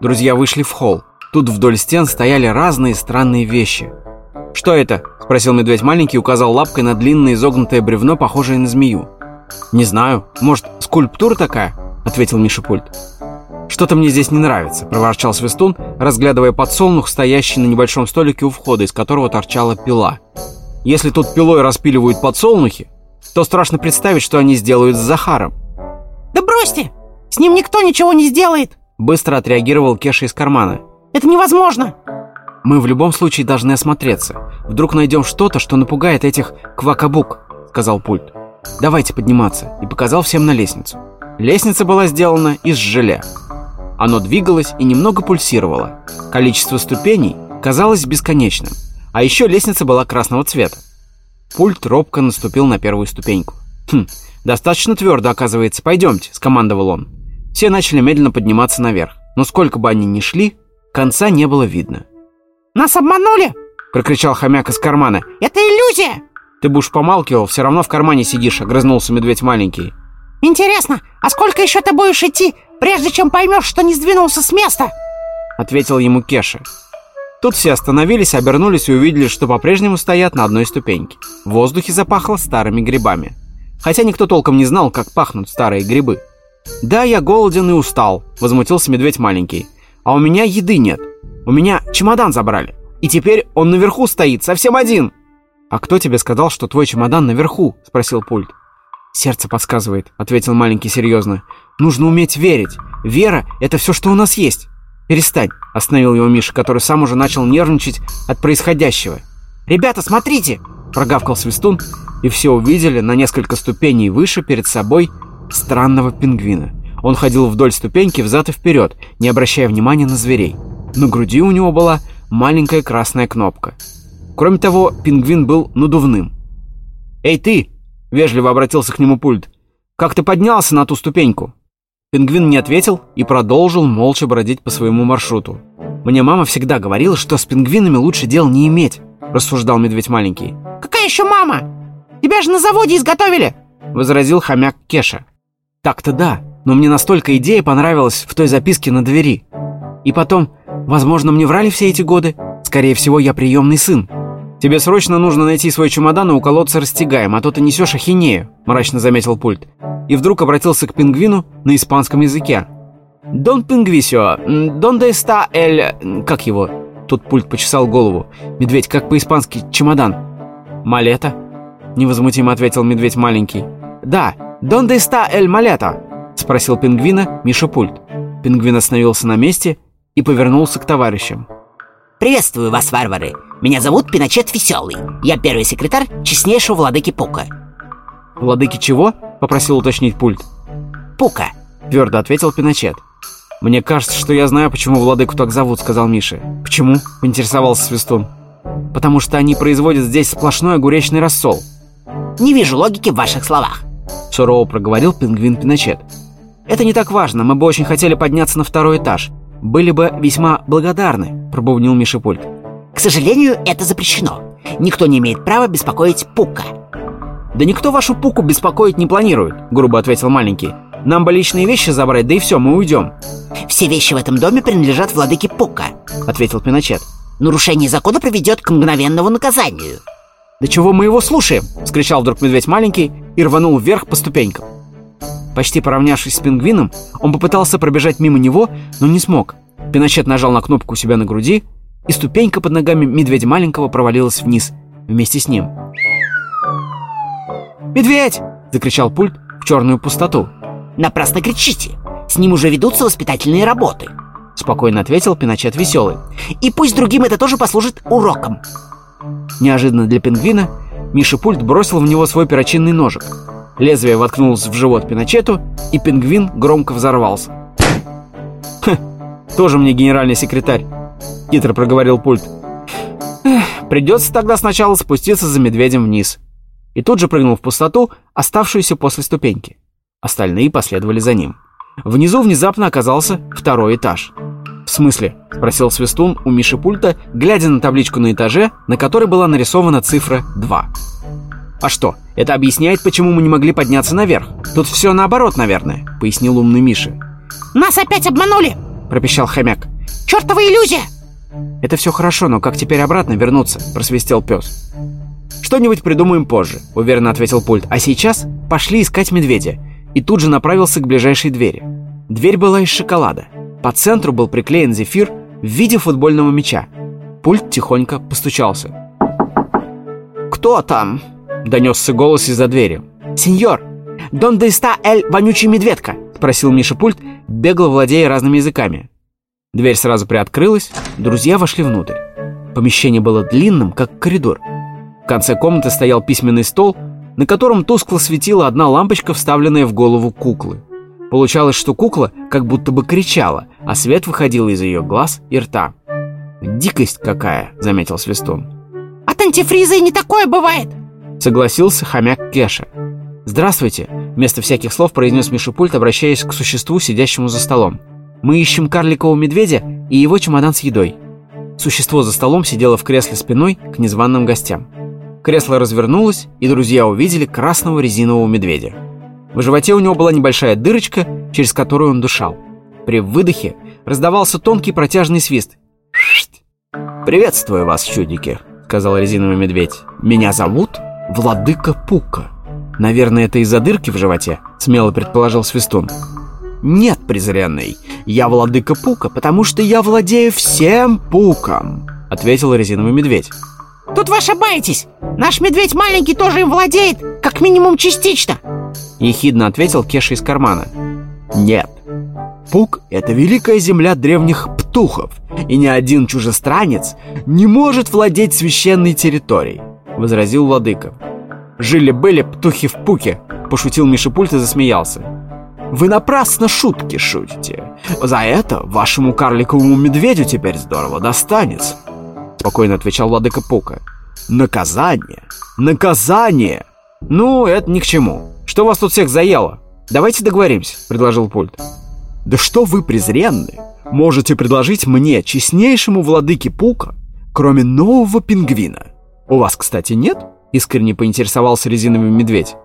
Друзья вышли в холл. Тут вдоль стен стояли разные странные вещи – «Что это?» – спросил медведь маленький и указал лапкой на длинное изогнутое бревно, похожее на змею. «Не знаю. Может, скульптура такая?» – ответил Миша Пульт. «Что-то мне здесь не нравится», – проворчал Свистун, разглядывая подсолнух, стоящий на небольшом столике у входа, из которого торчала пила. «Если тут пилой распиливают подсолнухи, то страшно представить, что они сделают с Захаром». «Да бросьте! С ним никто ничего не сделает!» Быстро отреагировал Кеша из кармана. «Это невозможно!» Мы в любом случае должны осмотреться. Вдруг найдем что-то, что напугает этих квакабук», — сказал пульт. «Давайте подниматься», и показал всем на лестницу. Лестница была сделана из желе. Оно двигалось и немного пульсировало. Количество ступеней казалось бесконечным. А еще лестница была красного цвета. Пульт робко наступил на первую ступеньку. «Хм, достаточно твердо, оказывается. Пойдемте», — скомандовал он. Все начали медленно подниматься наверх. Но сколько бы они ни шли, конца не было видно. «Нас обманули!» — прокричал хомяк из кармана. «Это иллюзия!» «Ты будешь помалкивал, все равно в кармане сидишь», — огрызнулся медведь маленький. «Интересно, а сколько еще ты будешь идти, прежде чем поймешь, что не сдвинулся с места?» — ответил ему Кеша. Тут все остановились, обернулись и увидели, что по-прежнему стоят на одной ступеньке. В воздухе запахло старыми грибами. Хотя никто толком не знал, как пахнут старые грибы. «Да, я голоден и устал», — возмутился медведь маленький. «А у меня еды нет. У меня чемодан забрали. И теперь он наверху стоит, совсем один. А кто тебе сказал, что твой чемодан наверху? Спросил пульт. Сердце подсказывает, ответил маленький серьезно. Нужно уметь верить. Вера — это все, что у нас есть. Перестань, остановил его Миша, который сам уже начал нервничать от происходящего. Ребята, смотрите! Прогавкал свистун, и все увидели на несколько ступеней выше перед собой странного пингвина. Он ходил вдоль ступеньки взад и вперед, не обращая внимания на зверей. На груди у него была маленькая красная кнопка. Кроме того, пингвин был надувным. «Эй, ты!» — вежливо обратился к нему пульт. «Как ты поднялся на ту ступеньку?» Пингвин не ответил и продолжил молча бродить по своему маршруту. «Мне мама всегда говорила, что с пингвинами лучше дел не иметь», — рассуждал медведь маленький. «Какая еще мама? Тебя же на заводе изготовили!» — возразил хомяк Кеша. «Так-то да, но мне настолько идея понравилась в той записке на двери. И потом, Возможно, мне врали все эти годы. Скорее всего, я приемный сын. Тебе срочно нужно найти свой чемодан и уколоться растягаем, а то ты несешь ахинею», — мрачно заметил пульт. И вдруг обратился к пингвину на испанском языке. «Дон пингвисио, донде está эль...» «Как его?» Тут пульт почесал голову. «Медведь, как по-испански чемодан?» «Малета?» — невозмутимо ответил медведь маленький. «Да, донде está эль малета?» — спросил пингвина Миша пульт. Пингвин остановился на месте и повернулся к товарищам. «Приветствую вас, варвары! Меня зовут Пиночет Веселый. Я первый секретарь честнейшего владыки Пука». «Владыки чего?» — попросил уточнить пульт. Пука. Твердо ответил Пиночет. «Мне кажется, что я знаю, почему владыку так зовут», — сказал Миша. «Почему?» — поинтересовался Свистун. «Потому что они производят здесь сплошной огуречный рассол». Не вижу логики в ваших словах. Сурово проговорил пингвин Пиночет. «Это не так важно, мы бы очень хотели подняться на второй этаж. Были бы весьма благодарны», — пробубнил Миша пульт. К сожалению, это запрещено. Никто не имеет права беспокоить Пука. «Да никто вашу пуку беспокоить не планирует», — грубо ответил маленький. «Нам бы личные вещи забрать, да и все, мы уйдем», Все вещи в этом доме принадлежат владыке Пука. — ответил Пиночет. Нарушение закона приведет к мгновенному наказанию. «Да чего мы его слушаем?» — скричал вдруг медведь маленький и рванул вверх по ступенькам. Почти поравнявшись с пингвином, он попытался пробежать мимо него, но не смог. Пиночет нажал на кнопку у себя на груди, и ступенька под ногами медведя маленького провалилась вниз вместе с ним. «Медведь!» — закричал пульт в черную пустоту. Напрасно кричите. С ним уже ведутся воспитательные работы. Спокойно ответил Пиночет веселый. И пусть другим это тоже послужит уроком. Неожиданно для пингвина Миша Пульт бросил в него свой перочинный ножик. Лезвие воткнулось в живот Пиночету, и пингвин громко взорвался. «Хм, тоже мне генеральный секретарь», — хитро проговорил Пульт. «Эх, придется тогда сначала спуститься за медведем вниз». И тут же прыгнул в пустоту, оставшуюся после ступеньки. Остальные последовали за ним. Внизу внезапно оказался второй этаж. «В смысле?» — спросил Свистун у Миши Пульта, глядя на табличку на этаже, на которой была нарисована цифра 2. «А что, это объясняет, почему мы не могли подняться наверх? Тут все наоборот, наверное», — пояснил умный Миша. Нас опять обманули! — пропищал хомяк. Чертова иллюзия! «Это все хорошо, но как теперь обратно вернуться?» — просвистел пес. «Что-нибудь придумаем позже», — уверенно ответил пульт. «А сейчас пошли искать медведя». И тут же направился к ближайшей двери. Дверь была из шоколада. По центру был приклеен зефир в виде футбольного мяча. Пульт тихонько постучался. «Кто там?» — донесся голос из-за двери. «Сеньор, донde está эль вонючий медведка?» — спросил Миша Пульт, бегло владея разными языками. Дверь сразу приоткрылась, друзья вошли внутрь. Помещение было длинным, как коридор. В конце комнаты стоял письменный стол, на котором тускло светила одна лампочка, вставленная в голову куклы. Получалось, что кукла как будто бы кричала, а свет выходил из ее глаз и рта. «Дикость какая!» — заметил Свистун. От антифриза и не такое бывает! Согласился хомяк Кеша. «Здравствуйте!» — вместо всяких слов произнес Миша Пульт, обращаясь к существу, сидящему за столом. «Мы ищем карликового медведя и его чемодан с едой». Существо за столом сидело в кресле спиной к незваным гостям. Кресло развернулось, и друзья увидели красного резинового медведя. В животе у него была небольшая дырочка, через которую он дышал. При выдохе раздавался тонкий протяжный свист. «Шшт! «Приветствую вас, чудики», — сказал резиновый медведь. «Меня зовут Владыка Пука». «Наверное, это из-за дырки в животе», — смело предположил Свистун. «Нет, презренный, я Владыка Пука, потому что я владею всем Пуком», — ответил резиновый медведь. Тут вы ошибаетесь! Наш медведь маленький тоже им владеет, как минимум частично! Ехидно ответил Кеша из кармана. Нет. Пук — это великая земля древних птухов, и ни один чужестранец не может владеть священной территорией, возразил владыка. Жили-были птухи в пуке, пошутил Мишипульт и засмеялся. Вы напрасно шутки шутите. За это вашему карликовому медведю теперь здорово достанется. Спокойно отвечал владыка Пука. Наказание! Наказание! Ну, это ни к чему. Что вас тут всех заело? Давайте договоримся, предложил пульт. Да что вы презренны? Можете предложить мне, честнейшему владыке Пука, кроме нового пингвина. У вас, кстати, нет? Искренне поинтересовался резиновый медведь.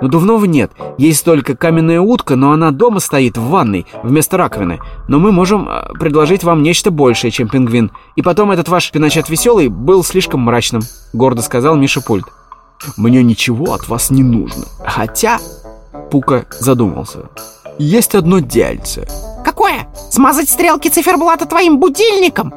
Надувного нет, есть только каменная утка, но она дома стоит в ванной вместо раковины. Но мы можем э, предложить вам нечто большее, чем пингвин. И потом этот ваш пиночет веселый был слишком мрачным», — гордо сказал Миша Пульт. «Мне ничего от вас не нужно. Хотя...» Пука задумался. «Есть одно дельце». Какое? Смазать стрелки циферблата твоим будильником?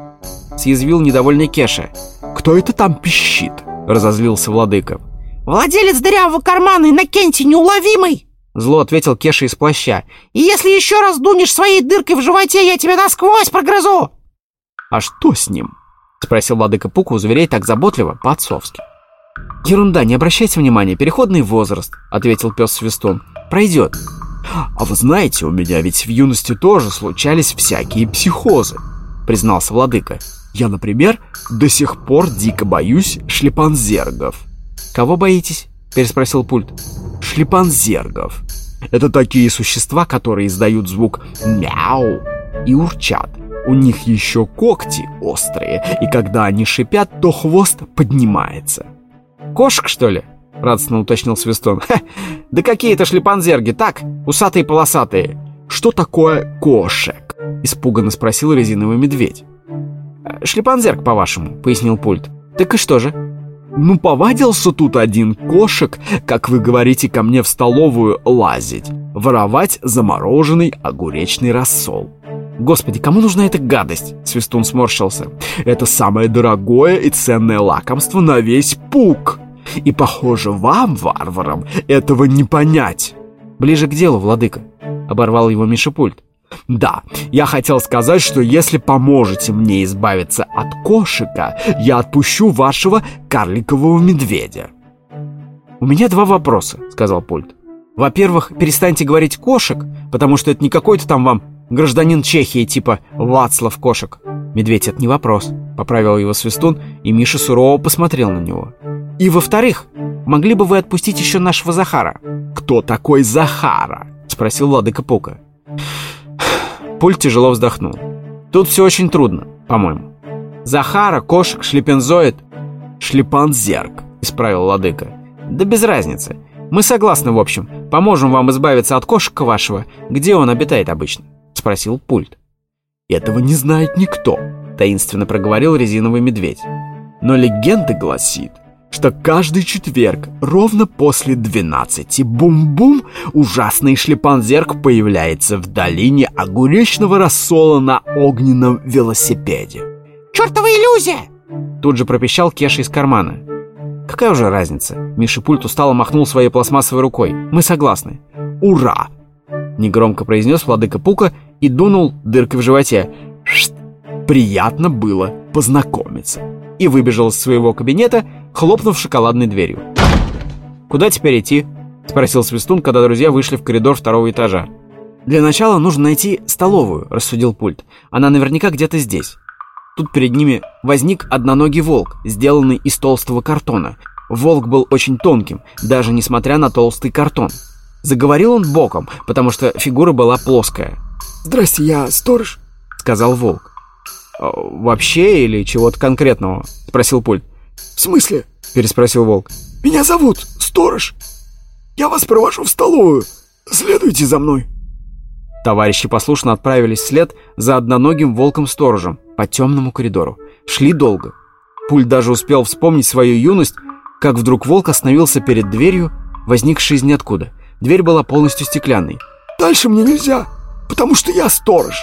Съязвил недовольный Кеша. «Кто это там пищит?» — разозлился владыка. Владелец дырявого кармана Иннокентий неуловимый! Зло ответил Кеша из плаща. И если еще раз дунешь своей дыркой в животе, я тебя насквозь прогрызу! А что с ним? Спросил владыка Пука у зверей так заботливо, по-отцовски. «Ерунда, не обращайте внимания, переходный возраст», — ответил пес Свистун. пройдет. А вы знаете, у меня ведь в юности тоже случались всякие психозы, признался владыка. Я, например, до сих пор дико боюсь шлепанзергов. Кого боитесь? переспросил пульт. Шлепанзергов. Это такие существа, которые издают звук «мяу» и урчат. У них еще когти острые, и когда они шипят, то хвост поднимается. «Кошек, что ли?» — радостно уточнил Свистон. «Ха, да какие это шлепанзерги, так, усатые-полосатые». «Что такое кошек?» — испуганно спросил резиновый медведь. «Шлепанзерг, по-вашему», — пояснил пульт. «Так и что же?» Ну, повадился тут один кошек, как вы говорите, ко мне в столовую лазить, воровать замороженный огуречный рассол. Господи, кому нужна эта гадость? Свистун сморщился. Это самое дорогое и ценное лакомство на весь пук. И, похоже, вам, варварам, этого не понять. Ближе к делу, владыка. Оборвал его Мишепульт. Да, я хотел сказать, что если поможете мне избавиться от кошика, я отпущу вашего карликового медведя. У меня два вопроса, сказал Пульт. Во-первых, перестаньте говорить кошек, потому что это не какой-то там вам гражданин Чехии типа Вацлав Кошек. Медведь — это не вопрос, поправил его Свистун, и Миша сурово посмотрел на него. И во-вторых, могли бы вы отпустить еще нашего Захара? Кто такой Захара? Спросил Владыка Пука. Пульт тяжело вздохнул. Тут все очень трудно, по-моему. Захара, кошек, шлепензоид. Шлепанзерк, исправил Ладыка. Да без разницы. Мы согласны, в общем. Поможем вам избавиться от кошек вашего. Где он обитает обычно? Спросил пульт. Этого не знает никто, таинственно проговорил резиновый медведь. Но легенда гласит, что каждый четверг ровно после 12 бум-бум ужасный шлепанзерк появляется в долине огуречного рассола на огненном велосипеде. «Чёртова иллюзия!» Тут же пропищал Кеша из кармана. «Какая уже разница?» Миша Пульт устало махнул своей пластмассовой рукой. «Мы согласны». «Ура!» Негромко произнес владыка Пука и дунул дыркой в животе. «Шт! Приятно было познакомиться!» И выбежал из своего кабинета, хлопнув шоколадной дверью. «Куда теперь идти?» — спросил Свистун, когда друзья вышли в коридор второго этажа. «Для начала нужно найти столовую», — рассудил пульт. «Она наверняка где-то здесь». Тут перед ними возник одноногий волк, сделанный из толстого картона. Волк был очень тонким, даже несмотря на толстый картон. Заговорил он боком, потому что фигура была плоская. «Здрасте, я сторож», — сказал волк. «Вообще или чего-то конкретного?» — спросил пульт. «В смысле?» — переспросил Волк. «Меня зовут Сторож. Я вас провожу в столовую. Следуйте за мной». Товарищи послушно отправились вслед за одноногим волком-сторожем по темному коридору. Шли долго. Пуль даже успел вспомнить свою юность, как вдруг волк остановился перед дверью, возникшей из ниоткуда. Дверь была полностью стеклянной. «Дальше мне нельзя, потому что я сторож».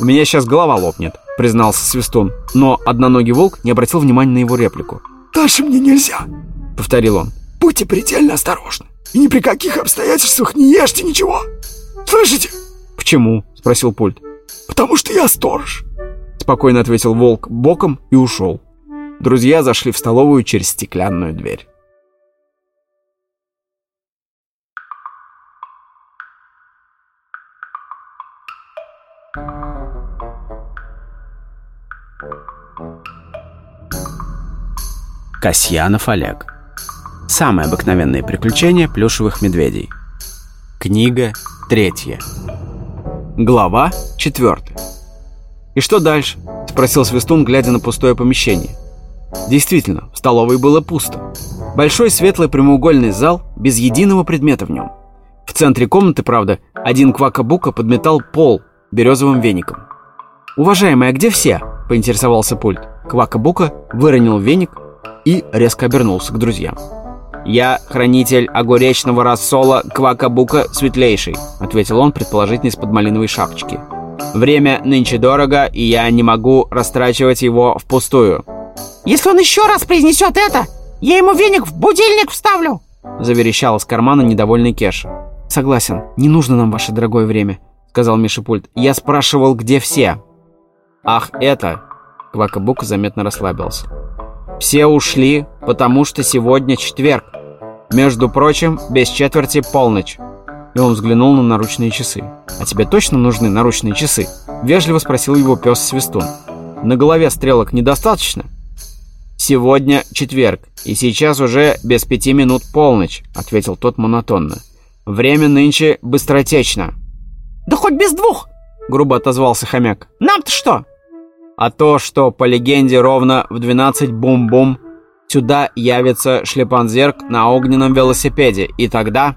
«У меня сейчас голова лопнет», — признался Свистун, но одноногий волк не обратил внимания на его реплику. «Дальше мне нельзя», — повторил он. «Будьте предельно осторожны и ни при каких обстоятельствах не ешьте ничего. Слышите?» «Почему?» — спросил пульт. «Потому что я сторож», — спокойно ответил волк боком и ушел. Друзья зашли в столовую через стеклянную дверь. Касьянов Олег. Самые обыкновенные приключения плюшевых медведей. Книга третья. Глава четвертая. «И что дальше?» – спросил Свистун, глядя на пустое помещение. Действительно, в столовой было пусто. Большой светлый прямоугольный зал без единого предмета в нем. В центре комнаты, правда, один квакабука подметал пол березовым веником. «Уважаемый, а где все?» – поинтересовался пульт. Квакабука выронил веник и резко обернулся к друзьям. «Я хранитель огуречного рассола Квакабука Светлейший», ответил он, предположительно из-под малиновой шапочки. «Время нынче дорого, и я не могу растрачивать его впустую». «Если он еще раз произнесет это, я ему веник в будильник вставлю!» заверещал из кармана недовольный Кеш. «Согласен, не нужно нам ваше дорогое время», сказал Миша Пульт. «Я спрашивал, где все?» «Ах, это...» Квакабука заметно расслабился. Все ушли, потому что сегодня четверг. Между прочим, без четверти полночь. И он взглянул на наручные часы. «А тебе точно нужны наручные часы?» Вежливо спросил его пес Свистун. «На голове стрелок недостаточно?» «Сегодня четверг, и сейчас уже без пяти минут полночь», — ответил тот монотонно. «Время нынче быстротечно». «Да хоть без двух!» — грубо отозвался хомяк. «Нам-то что?» «А то, что по легенде ровно в 12 бум-бум сюда явится шлепанзерк на огненном велосипеде, и тогда...»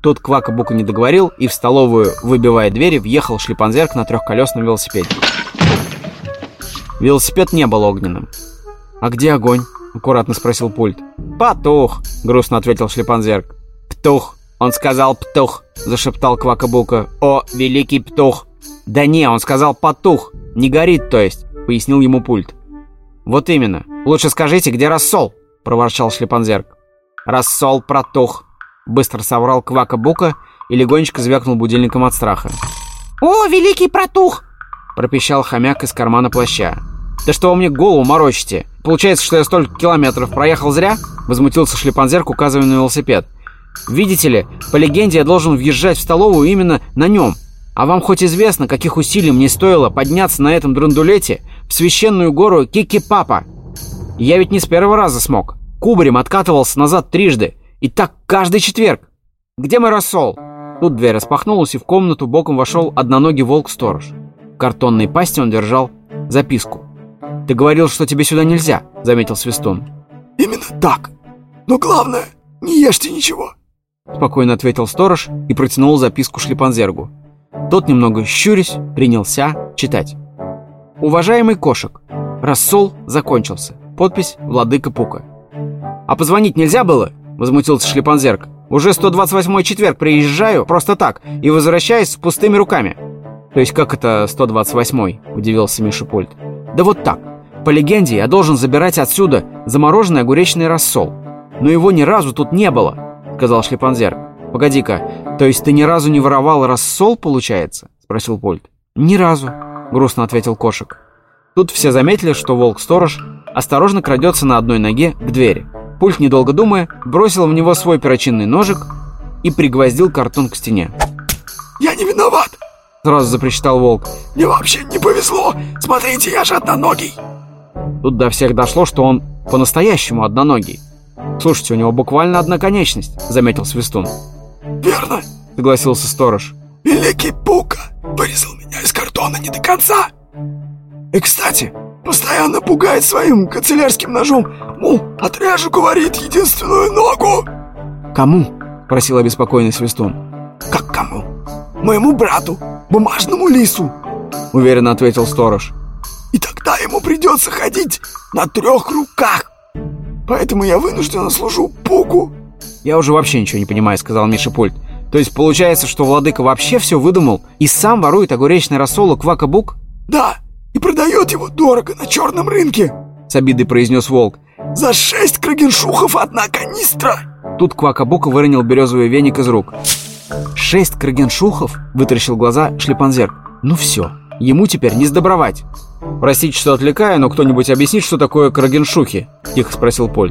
Тут Квакабука не договорил, и в столовую, выбивая двери, въехал шлепанзерк на трехколесном велосипеде. Велосипед не был огненным. «А где огонь?» — аккуратно спросил пульт. «Потух!» — грустно ответил шлепанзерк. «Птух!» — он сказал «птух!» — зашептал Квакабука. «О, великий птух!» «Да не, он сказал «потух!» Не горит, то есть!» — пояснил ему пульт. «Вот именно. Лучше скажите, где рассол?» — проворчал шлепанзерк. «Рассол протух!» — быстро соврал Квакабука и легонечко звякнул будильником от страха. «О, великий протух!» — пропищал хомяк из кармана плаща. «Да что вы мне голову морочите? Получается, что я столько километров проехал зря?» Возмутился шлепанзерк, указывая на велосипед. «Видите ли, по легенде я должен въезжать в столовую именно на нем. А вам хоть известно, каких усилий мне стоило подняться на этом драндулете в священную гору Кики-Папа? Я ведь не с первого раза смог. Кубарем откатывался назад трижды. И так каждый четверг. Где мой рассол?» Тут дверь распахнулась, и в комнату боком вошел одноногий волк-сторож. В картонной пасти он держал записку. «Ты говорил, что тебе сюда нельзя», — заметил Свистун. «Именно так. Но главное, не ешьте ничего», — спокойно ответил сторож и протянул записку шлепанзергу. Тот, немного щурясь, принялся читать. «Уважаемый кошек, рассол закончился. Подпись «Владыка Пука». «А позвонить нельзя было?» — возмутился шлепанзерг. «Уже 128-й четверг приезжаю просто так и возвращаюсь с пустыми руками». «То есть как это 128-й?» — удивился Миша Пульт. «Да вот так. По легенде, я должен забирать отсюда замороженный огуречный рассол. Но его ни разу тут не было, сказал Шлепанзер. Погоди-ка, то есть ты ни разу не воровал рассол, получается? Спросил Польт. Ни разу, грустно ответил Кошек. Тут все заметили, что волк-сторож осторожно крадется на одной ноге к двери. Пульт, недолго думая, бросил в него свой перочинный ножик и пригвоздил картон к стене. «Я не виноват!» Сразу запричитал волк. «Мне вообще не повезло! Смотрите, я же одноногий!» Тут до всех дошло, что он по-настоящему одноногий. «Слушайте, у него буквально одна конечность», — заметил Свистун. «Верно», — согласился сторож. «Великий Пука вырезал меня из картона не до конца. И, кстати, постоянно пугает своим канцелярским ножом, мол, отрежу, говорит, единственную ногу». «Кому?» — просил обеспокоенный Свистун. «Как кому? Моему брату, бумажному лису», — уверенно ответил сторож и тогда ему придется ходить на трех руках. Поэтому я вынужденно служу Пуку. Я уже вообще ничего не понимаю, сказал Миша Пульт. То есть получается, что владыка вообще все выдумал и сам ворует огуречный рассол у Квакабук? Да, и продает его дорого на черном рынке. С обидой произнес Волк. За шесть крагеншухов одна канистра. Тут Квакабука выронил березовый веник из рук. «Шесть крагеншухов?» — вытаращил глаза шлепанзерк. «Ну все, ему теперь не сдобровать». «Простите, что отвлекаю, но кто-нибудь объяснит, что такое крагеншухи?» – тихо спросил Поль.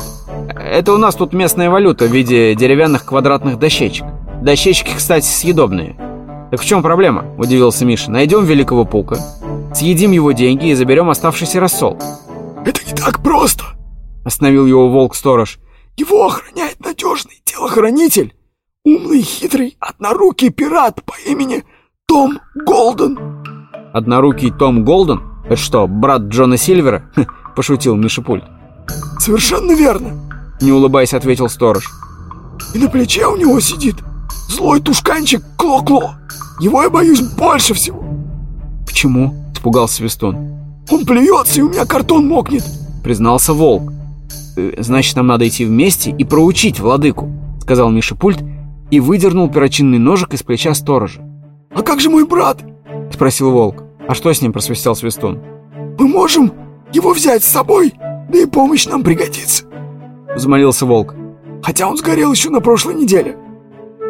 «Это у нас тут местная валюта в виде деревянных квадратных дощечек. Дощечки, кстати, съедобные». «Так в чем проблема?» – удивился Миша. «Найдем великого паука, съедим его деньги и заберем оставшийся рассол». «Это не так просто!» – остановил его волк-сторож. «Его охраняет надежный телохранитель, умный, хитрый, однорукий пират по имени Том Голден». «Однорукий Том Голден?» «Это что, брат Джона Сильвера?» — пошутил Миша Пульт. «Совершенно верно!» — не улыбаясь, ответил сторож. «И на плече у него сидит злой тушканчик Кло-Кло. Его я боюсь больше всего!» «Почему?» — испугался Свистун. «Он плюется, и у меня картон мокнет!» — признался Волк. «Э, «Значит, нам надо идти вместе и проучить владыку», — сказал Миша Пульт и выдернул перочинный ножик из плеча сторожа. «А как же мой брат?» — спросил Волк. «А что с ним?» – просвистел Свистун. «Мы можем его взять с собой, да и помощь нам пригодится», – взмолился Волк. «Хотя он сгорел еще на прошлой неделе».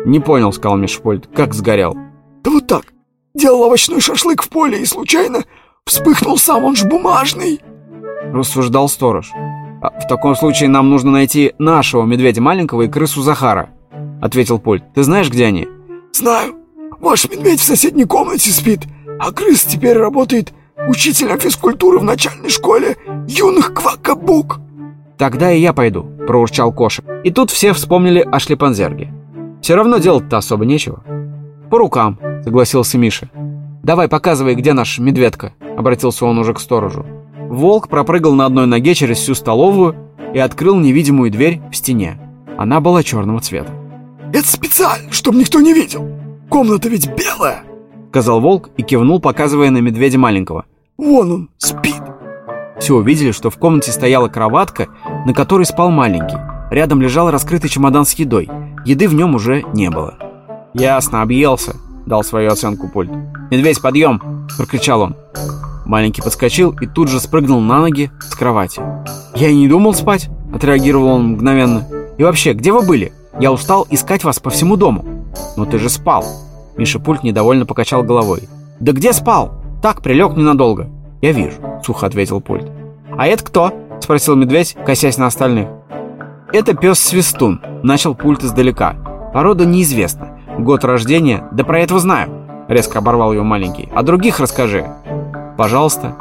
«Не понял», – сказал Мишпольд. «Как сгорел?» «Да вот так. Делал овощной шашлык в поле и случайно вспыхнул сам, он ж бумажный», – рассуждал сторож. А «В таком случае нам нужно найти нашего медведя маленького и крысу Захара», – ответил Поль. «Ты знаешь, где они?» Знаю. Ваш медведь в соседней комнате спит, а крыс теперь работает учителем физкультуры в начальной школе юных квакабук. «Тогда и я пойду», — проурчал кошек. И тут все вспомнили о шлепанзерге. «Все равно делать-то особо нечего». «По рукам», — согласился Миша. «Давай, показывай, где наш медведка», — обратился он уже к сторожу. Волк пропрыгал на одной ноге через всю столовую и открыл невидимую дверь в стене. Она была черного цвета. «Это специально, чтобы никто не видел. Комната ведь белая», — сказал волк и кивнул, показывая на медведя маленького. «Вон он, спит». Все увидели, что в комнате стояла кроватка, на которой спал маленький. Рядом лежал раскрытый чемодан с едой. Еды в нем уже не было. «Ясно, объелся», — дал свою оценку пульт. «Медведь, подъем!» — прокричал он. Маленький подскочил и тут же спрыгнул на ноги с кровати. «Я и не думал спать», — отреагировал он мгновенно. «И вообще, где вы были? Я устал искать вас по всему дому». «Но ты же спал». Миша Пульт недовольно покачал головой. «Да где спал? Так, прилег ненадолго». «Я вижу», — сухо ответил Пульт. «А это кто?» — спросил медведь, косясь на остальных. «Это пес Свистун», — начал Пульт издалека. «Порода неизвестна. Год рождения, да про это знаю», — резко оборвал его маленький. «А других расскажи». «Пожалуйста».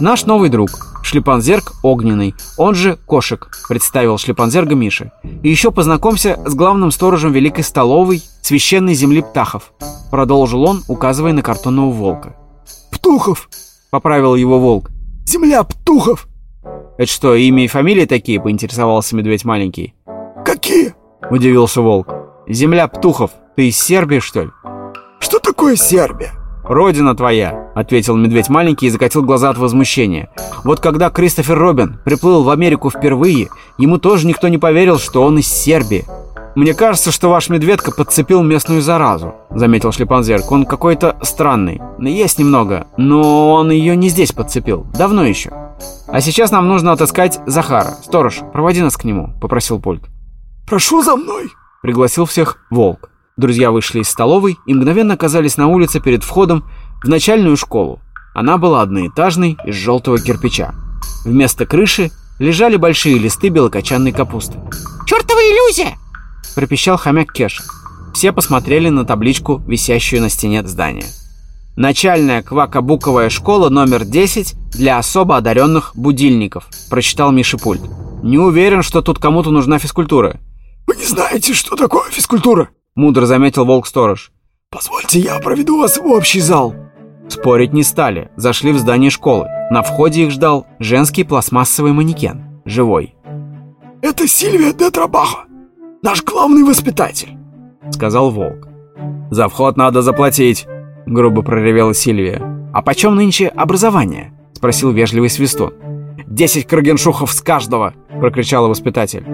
«Наш новый друг, Шлепанзерг Огненный, он же Кошек», — представил Шлепанзерга Миша. «И еще познакомься с главным сторожем Великой Столовой Священной Земли Птахов», — продолжил он, указывая на картонного волка. «Птухов», — поправил его волк. «Земля Птухов». «Это что, имя и фамилия такие?» — поинтересовался медведь маленький. «Какие?» — удивился волк. «Земля Птухов. Ты из Сербии, что ли?» «Что такое Сербия?» «Родина твоя», — ответил медведь маленький и закатил глаза от возмущения. «Вот когда Кристофер Робин приплыл в Америку впервые, ему тоже никто не поверил, что он из Сербии». «Мне кажется, что ваш медведка подцепил местную заразу», — заметил Шлепанзерк. «Он какой-то странный. Есть немного, но он ее не здесь подцепил. Давно еще. А сейчас нам нужно отыскать Захара. Сторож, проводи нас к нему», — попросил Пульт. «Прошу за мной», — пригласил всех Волк. Друзья вышли из столовой и мгновенно оказались на улице перед входом в начальную школу. Она была одноэтажной, из желтого кирпича. Вместо крыши лежали большие листы белокочанной капусты. «Чертова иллюзия!» – пропищал хомяк Кеша. Все посмотрели на табличку, висящую на стене здания. «Начальная квакобуковая школа номер 10 для особо одаренных будильников», – прочитал Миша Пульт. «Не уверен, что тут кому-то нужна физкультура». «Вы не знаете, что такое физкультура?» Мудро заметил волк-сторож. «Позвольте, я проведу вас в общий зал». Спорить не стали, зашли в здание школы. На входе их ждал женский пластмассовый манекен, живой. «Это Сильвия де Трабаха, наш главный воспитатель», — сказал волк. «За вход надо заплатить», — грубо проревела Сильвия. «А почем нынче образование?» — спросил вежливый свистун. «Десять крагеншухов с каждого!» — прокричала воспитатель.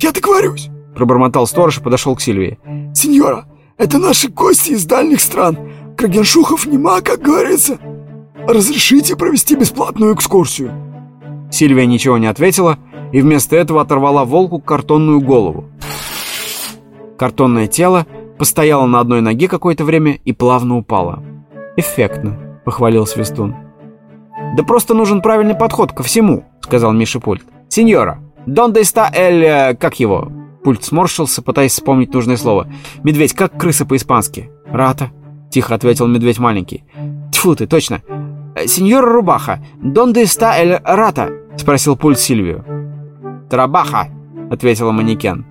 «Я договорюсь!» — пробормотал сторож и подошел к Сильвии. Сеньора, это наши гости из дальних стран. Крагеншухов нема, как говорится. Разрешите провести бесплатную экскурсию?» Сильвия ничего не ответила и вместо этого оторвала волку картонную голову. Картонное тело постояло на одной ноге какое-то время и плавно упало. «Эффектно», — похвалил Свистун. «Да просто нужен правильный подход ко всему», — сказал Миша Пульт. «Сеньора, донde está эль... Э, как его? Пульт сморщился, пытаясь вспомнить нужное слово. «Медведь, как крыса по-испански?» «Рата», — тихо ответил медведь маленький. «Тьфу ты, точно!» «Э, «Сеньор Рубаха, донde está эль рата?» — спросил пульт Сильвию. «Трабаха», — ответила манекен.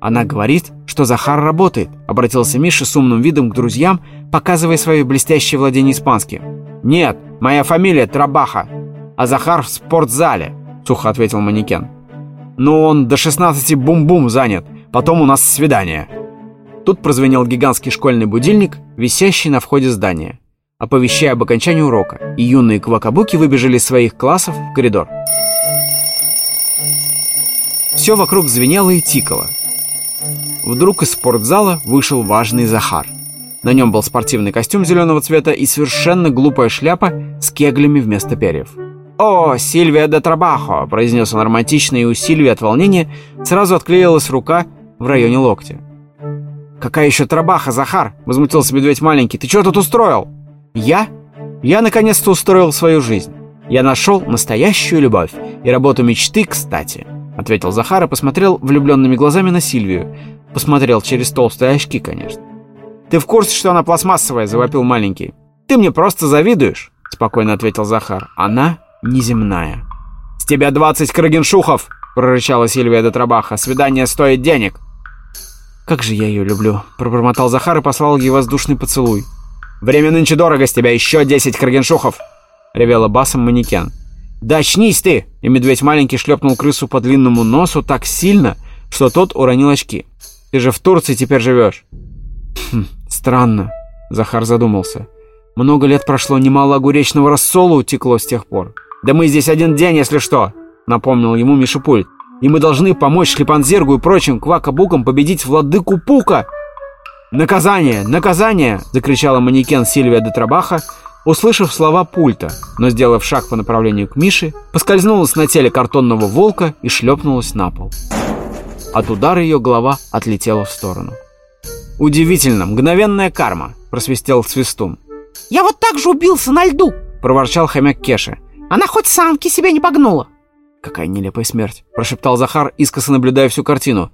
«Она говорит, что Захар работает», — обратился Миша с умным видом к друзьям, показывая свое блестящее владение испанским. «Нет, моя фамилия Трабаха, а Захар в спортзале», — сухо ответил манекен. Но он до 16 бум-бум занят. Потом у нас свидание». Тут прозвенел гигантский школьный будильник, висящий на входе здания, оповещая об окончании урока, и юные квакабуки выбежали из своих классов в коридор. Все вокруг звенело и тикало. Вдруг из спортзала вышел важный Захар. На нем был спортивный костюм зеленого цвета и совершенно глупая шляпа с кеглями вместо перьев. «О, Сильвия де Трабахо!» – произнес он романтично, и у Сильвии от волнения сразу отклеилась рука в районе локтя. «Какая еще Трабаха, Захар?» – возмутился медведь маленький. «Ты что тут устроил?» «Я? Я наконец-то устроил свою жизнь. Я нашел настоящую любовь и работу мечты, кстати», – ответил Захар и посмотрел влюбленными глазами на Сильвию. Посмотрел через толстые очки, конечно. «Ты в курсе, что она пластмассовая?» — завопил маленький. «Ты мне просто завидуешь», — спокойно ответил Захар. «Она неземная». «С тебя двадцать крагеншухов!» — прорычала Сильвия до Трабаха. «Свидание стоит денег!» «Как же я ее люблю!» — пробормотал Захар и послал ей воздушный поцелуй. «Время нынче дорого с тебя, еще десять крагеншухов!» — ревела басом манекен. «Да очнись ты!» И медведь маленький шлепнул крысу по длинному носу так сильно, что тот уронил очки. «Ты же в Турции теперь живешь!» «Хм, странно», — Захар задумался. «Много лет прошло, немало огуречного рассола утекло с тех пор». «Да мы здесь один день, если что!» — напомнил ему Миша Пульт. «И мы должны помочь Шлепанзергу и прочим квакабукам победить владыку Пука!» «Наказание! Наказание!» — закричала манекен Сильвия де Трабаха, услышав слова пульта, но, сделав шаг по направлению к Мише, поскользнулась на теле картонного волка и шлепнулась на пол. От удара ее голова отлетела в сторону. «Удивительно, мгновенная карма!» — просвистел Свистун. «Я вот так же убился на льду!» — проворчал хомяк Кеша. Она хоть санки себя не погнула. Какая нелепая смерть, прошептал Захар, искоса наблюдая всю картину.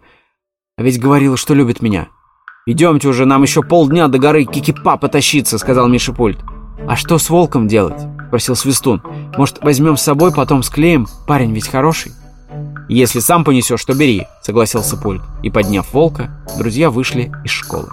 А ведь говорила, что любит меня. Идемте уже, нам еще полдня до горы Кикипапа тащиться, сказал Миша Пульт. А что с волком делать? Спросил Свистун. Может, возьмем с собой, потом склеим? Парень ведь хороший. Если сам понесешь, то бери, согласился Пульт. И подняв волка, друзья вышли из школы.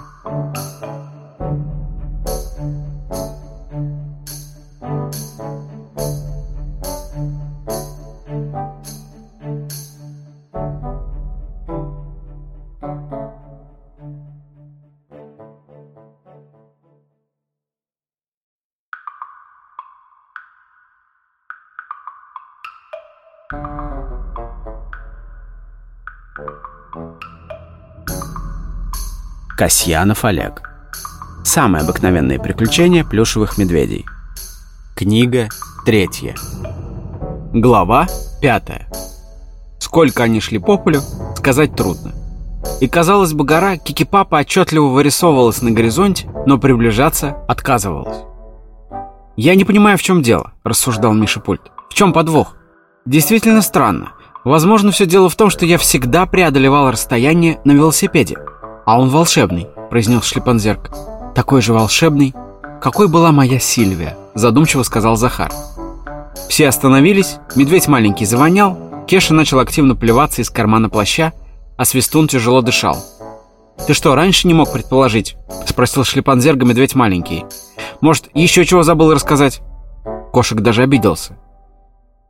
Касьянов Олег. Самые обыкновенные приключения плюшевых медведей. Книга третья. Глава пятая. Сколько они шли по полю, сказать трудно. И, казалось бы, гора Кикипапа отчетливо вырисовывалась на горизонте, но приближаться отказывалась. «Я не понимаю, в чем дело», — рассуждал Миша Пульт. «В чем подвох? Действительно странно. Возможно, все дело в том, что я всегда преодолевал расстояние на велосипеде. «А он волшебный», — произнес Шлепанзерк. «Такой же волшебный, какой была моя Сильвия», — задумчиво сказал Захар. Все остановились, медведь маленький завонял, Кеша начал активно плеваться из кармана плаща, а Свистун тяжело дышал. «Ты что, раньше не мог предположить?» — спросил Шлепанзерга медведь маленький. «Может, еще чего забыл рассказать?» Кошек даже обиделся.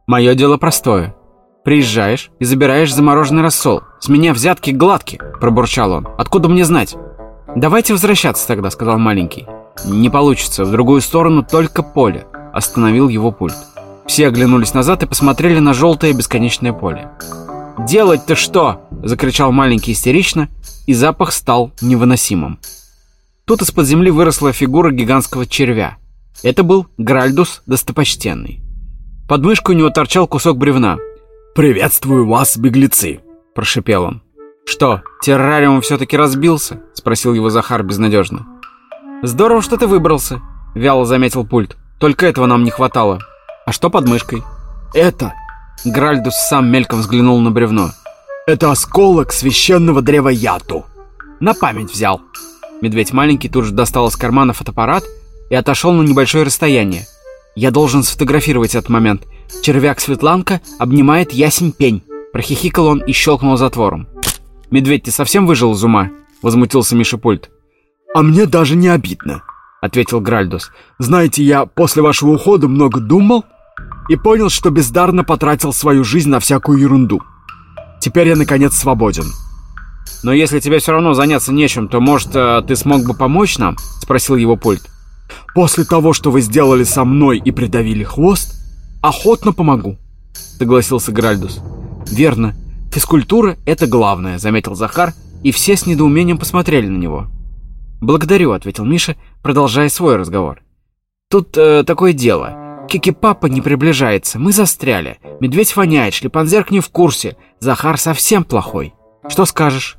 «Мое дело простое. Приезжаешь и забираешь замороженный рассол. С меня взятки гладки, пробурчал он. Откуда мне знать? Давайте возвращаться тогда, сказал маленький. Не получится, в другую сторону только поле. Остановил его пульт. Все оглянулись назад и посмотрели на желтое бесконечное поле. «Делать-то что?» – закричал маленький истерично, и запах стал невыносимым. Тут из-под земли выросла фигура гигантского червя. Это был Гральдус достопочтенный. Под мышкой у него торчал кусок бревна – «Приветствую вас, беглецы!» – прошипел он. «Что, террариум все-таки разбился?» – спросил его Захар безнадежно. «Здорово, что ты выбрался», – вяло заметил пульт. «Только этого нам не хватало. А что под мышкой?» «Это...» – Гральдус сам мельком взглянул на бревно. «Это осколок священного древа Яту». «На память взял». Медведь маленький тут же достал из кармана фотоаппарат и отошел на небольшое расстояние. «Я должен сфотографировать этот момент. Червяк-светланка обнимает ясень-пень. Прохихикал он и щелкнул затвором. «Медведь, ты совсем выжил из ума?» Возмутился Миша Пульт. «А мне даже не обидно», — ответил Гральдус. «Знаете, я после вашего ухода много думал и понял, что бездарно потратил свою жизнь на всякую ерунду. Теперь я, наконец, свободен». «Но если тебе все равно заняться нечем, то, может, э, ты смог бы помочь нам?» — спросил его Пульт. «После того, что вы сделали со мной и придавили хвост, «Охотно помогу», — согласился Гральдус. «Верно. Физкультура — это главное», — заметил Захар, и все с недоумением посмотрели на него. «Благодарю», — ответил Миша, продолжая свой разговор. «Тут э, такое дело. Кики-папа не приближается, мы застряли. Медведь воняет, шлепанзерк не в курсе. Захар совсем плохой. Что скажешь?»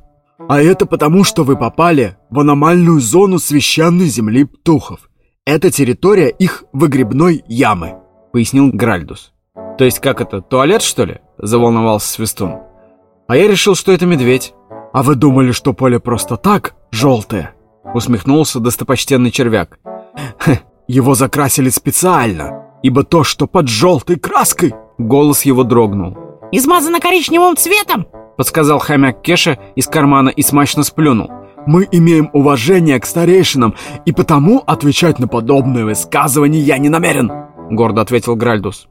«А это потому, что вы попали в аномальную зону священной земли птухов. Это территория их выгребной ямы», пояснил Гральдус. «То есть как это, туалет, что ли?» – заволновался Свистун. «А я решил, что это медведь». «А вы думали, что поле просто так, желтое?» Усмехнулся достопочтенный червяк. Его закрасили специально, ибо то, что под желтой краской... Голос его дрогнул. «Измазано коричневым цветом!» Подсказал хомяк Кеша из кармана и смачно сплюнул. Мы имеем уважение к старейшинам, и потому отвечать на подобное высказывание я не намерен», — гордо ответил Гральдус.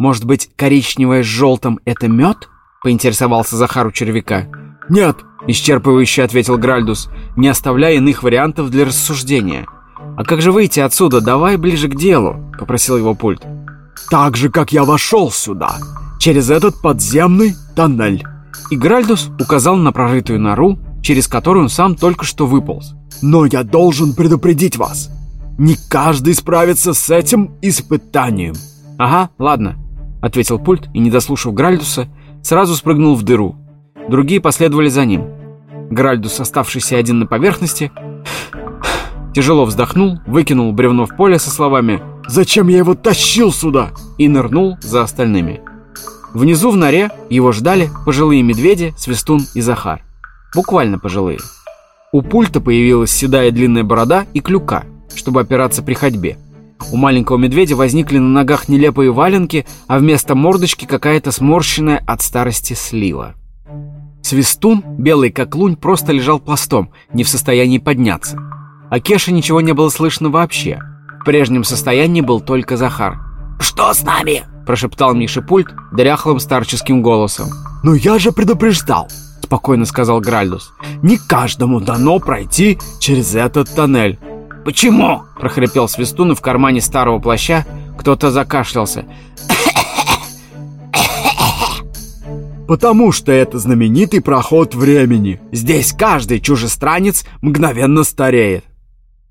«Может быть, коричневое с желтым — это мед?» — поинтересовался Захар у червяка. «Нет», — исчерпывающе ответил Гральдус, не оставляя иных вариантов для рассуждения. «А как же выйти отсюда? Давай ближе к делу», — попросил его пульт. «Так же, как я вошел сюда, через этот подземный тоннель». И Гральдус указал на прорытую нору, через которую он сам только что выполз. «Но я должен предупредить вас. Не каждый справится с этим испытанием». «Ага, ладно», — ответил пульт и, не дослушав Гральдуса, сразу спрыгнул в дыру. Другие последовали за ним. Гральдус, оставшийся один на поверхности, тяжело вздохнул, выкинул бревно в поле со словами «Зачем я его тащил сюда?» и нырнул за остальными. Внизу в норе его ждали пожилые медведи, Свистун и Захар. Буквально пожилые. У пульта появилась седая длинная борода и клюка, чтобы опираться при ходьбе. У маленького медведя возникли на ногах нелепые валенки, а вместо мордочки какая-то сморщенная от старости слива. Свистун, белый как лунь, просто лежал пластом, не в состоянии подняться. А Кеше ничего не было слышно вообще. В прежнем состоянии был только Захар. «Что с нами?» – прошептал Миша пульт дряхлым старческим голосом. «Ну я же предупреждал!» – спокойно сказал Гральдус. «Не каждому дано пройти через этот тоннель». «Почему?» – прохрипел Свистун, и в кармане старого плаща кто-то закашлялся. Потому что это знаменитый проход времени. Здесь каждый чужестранец мгновенно стареет.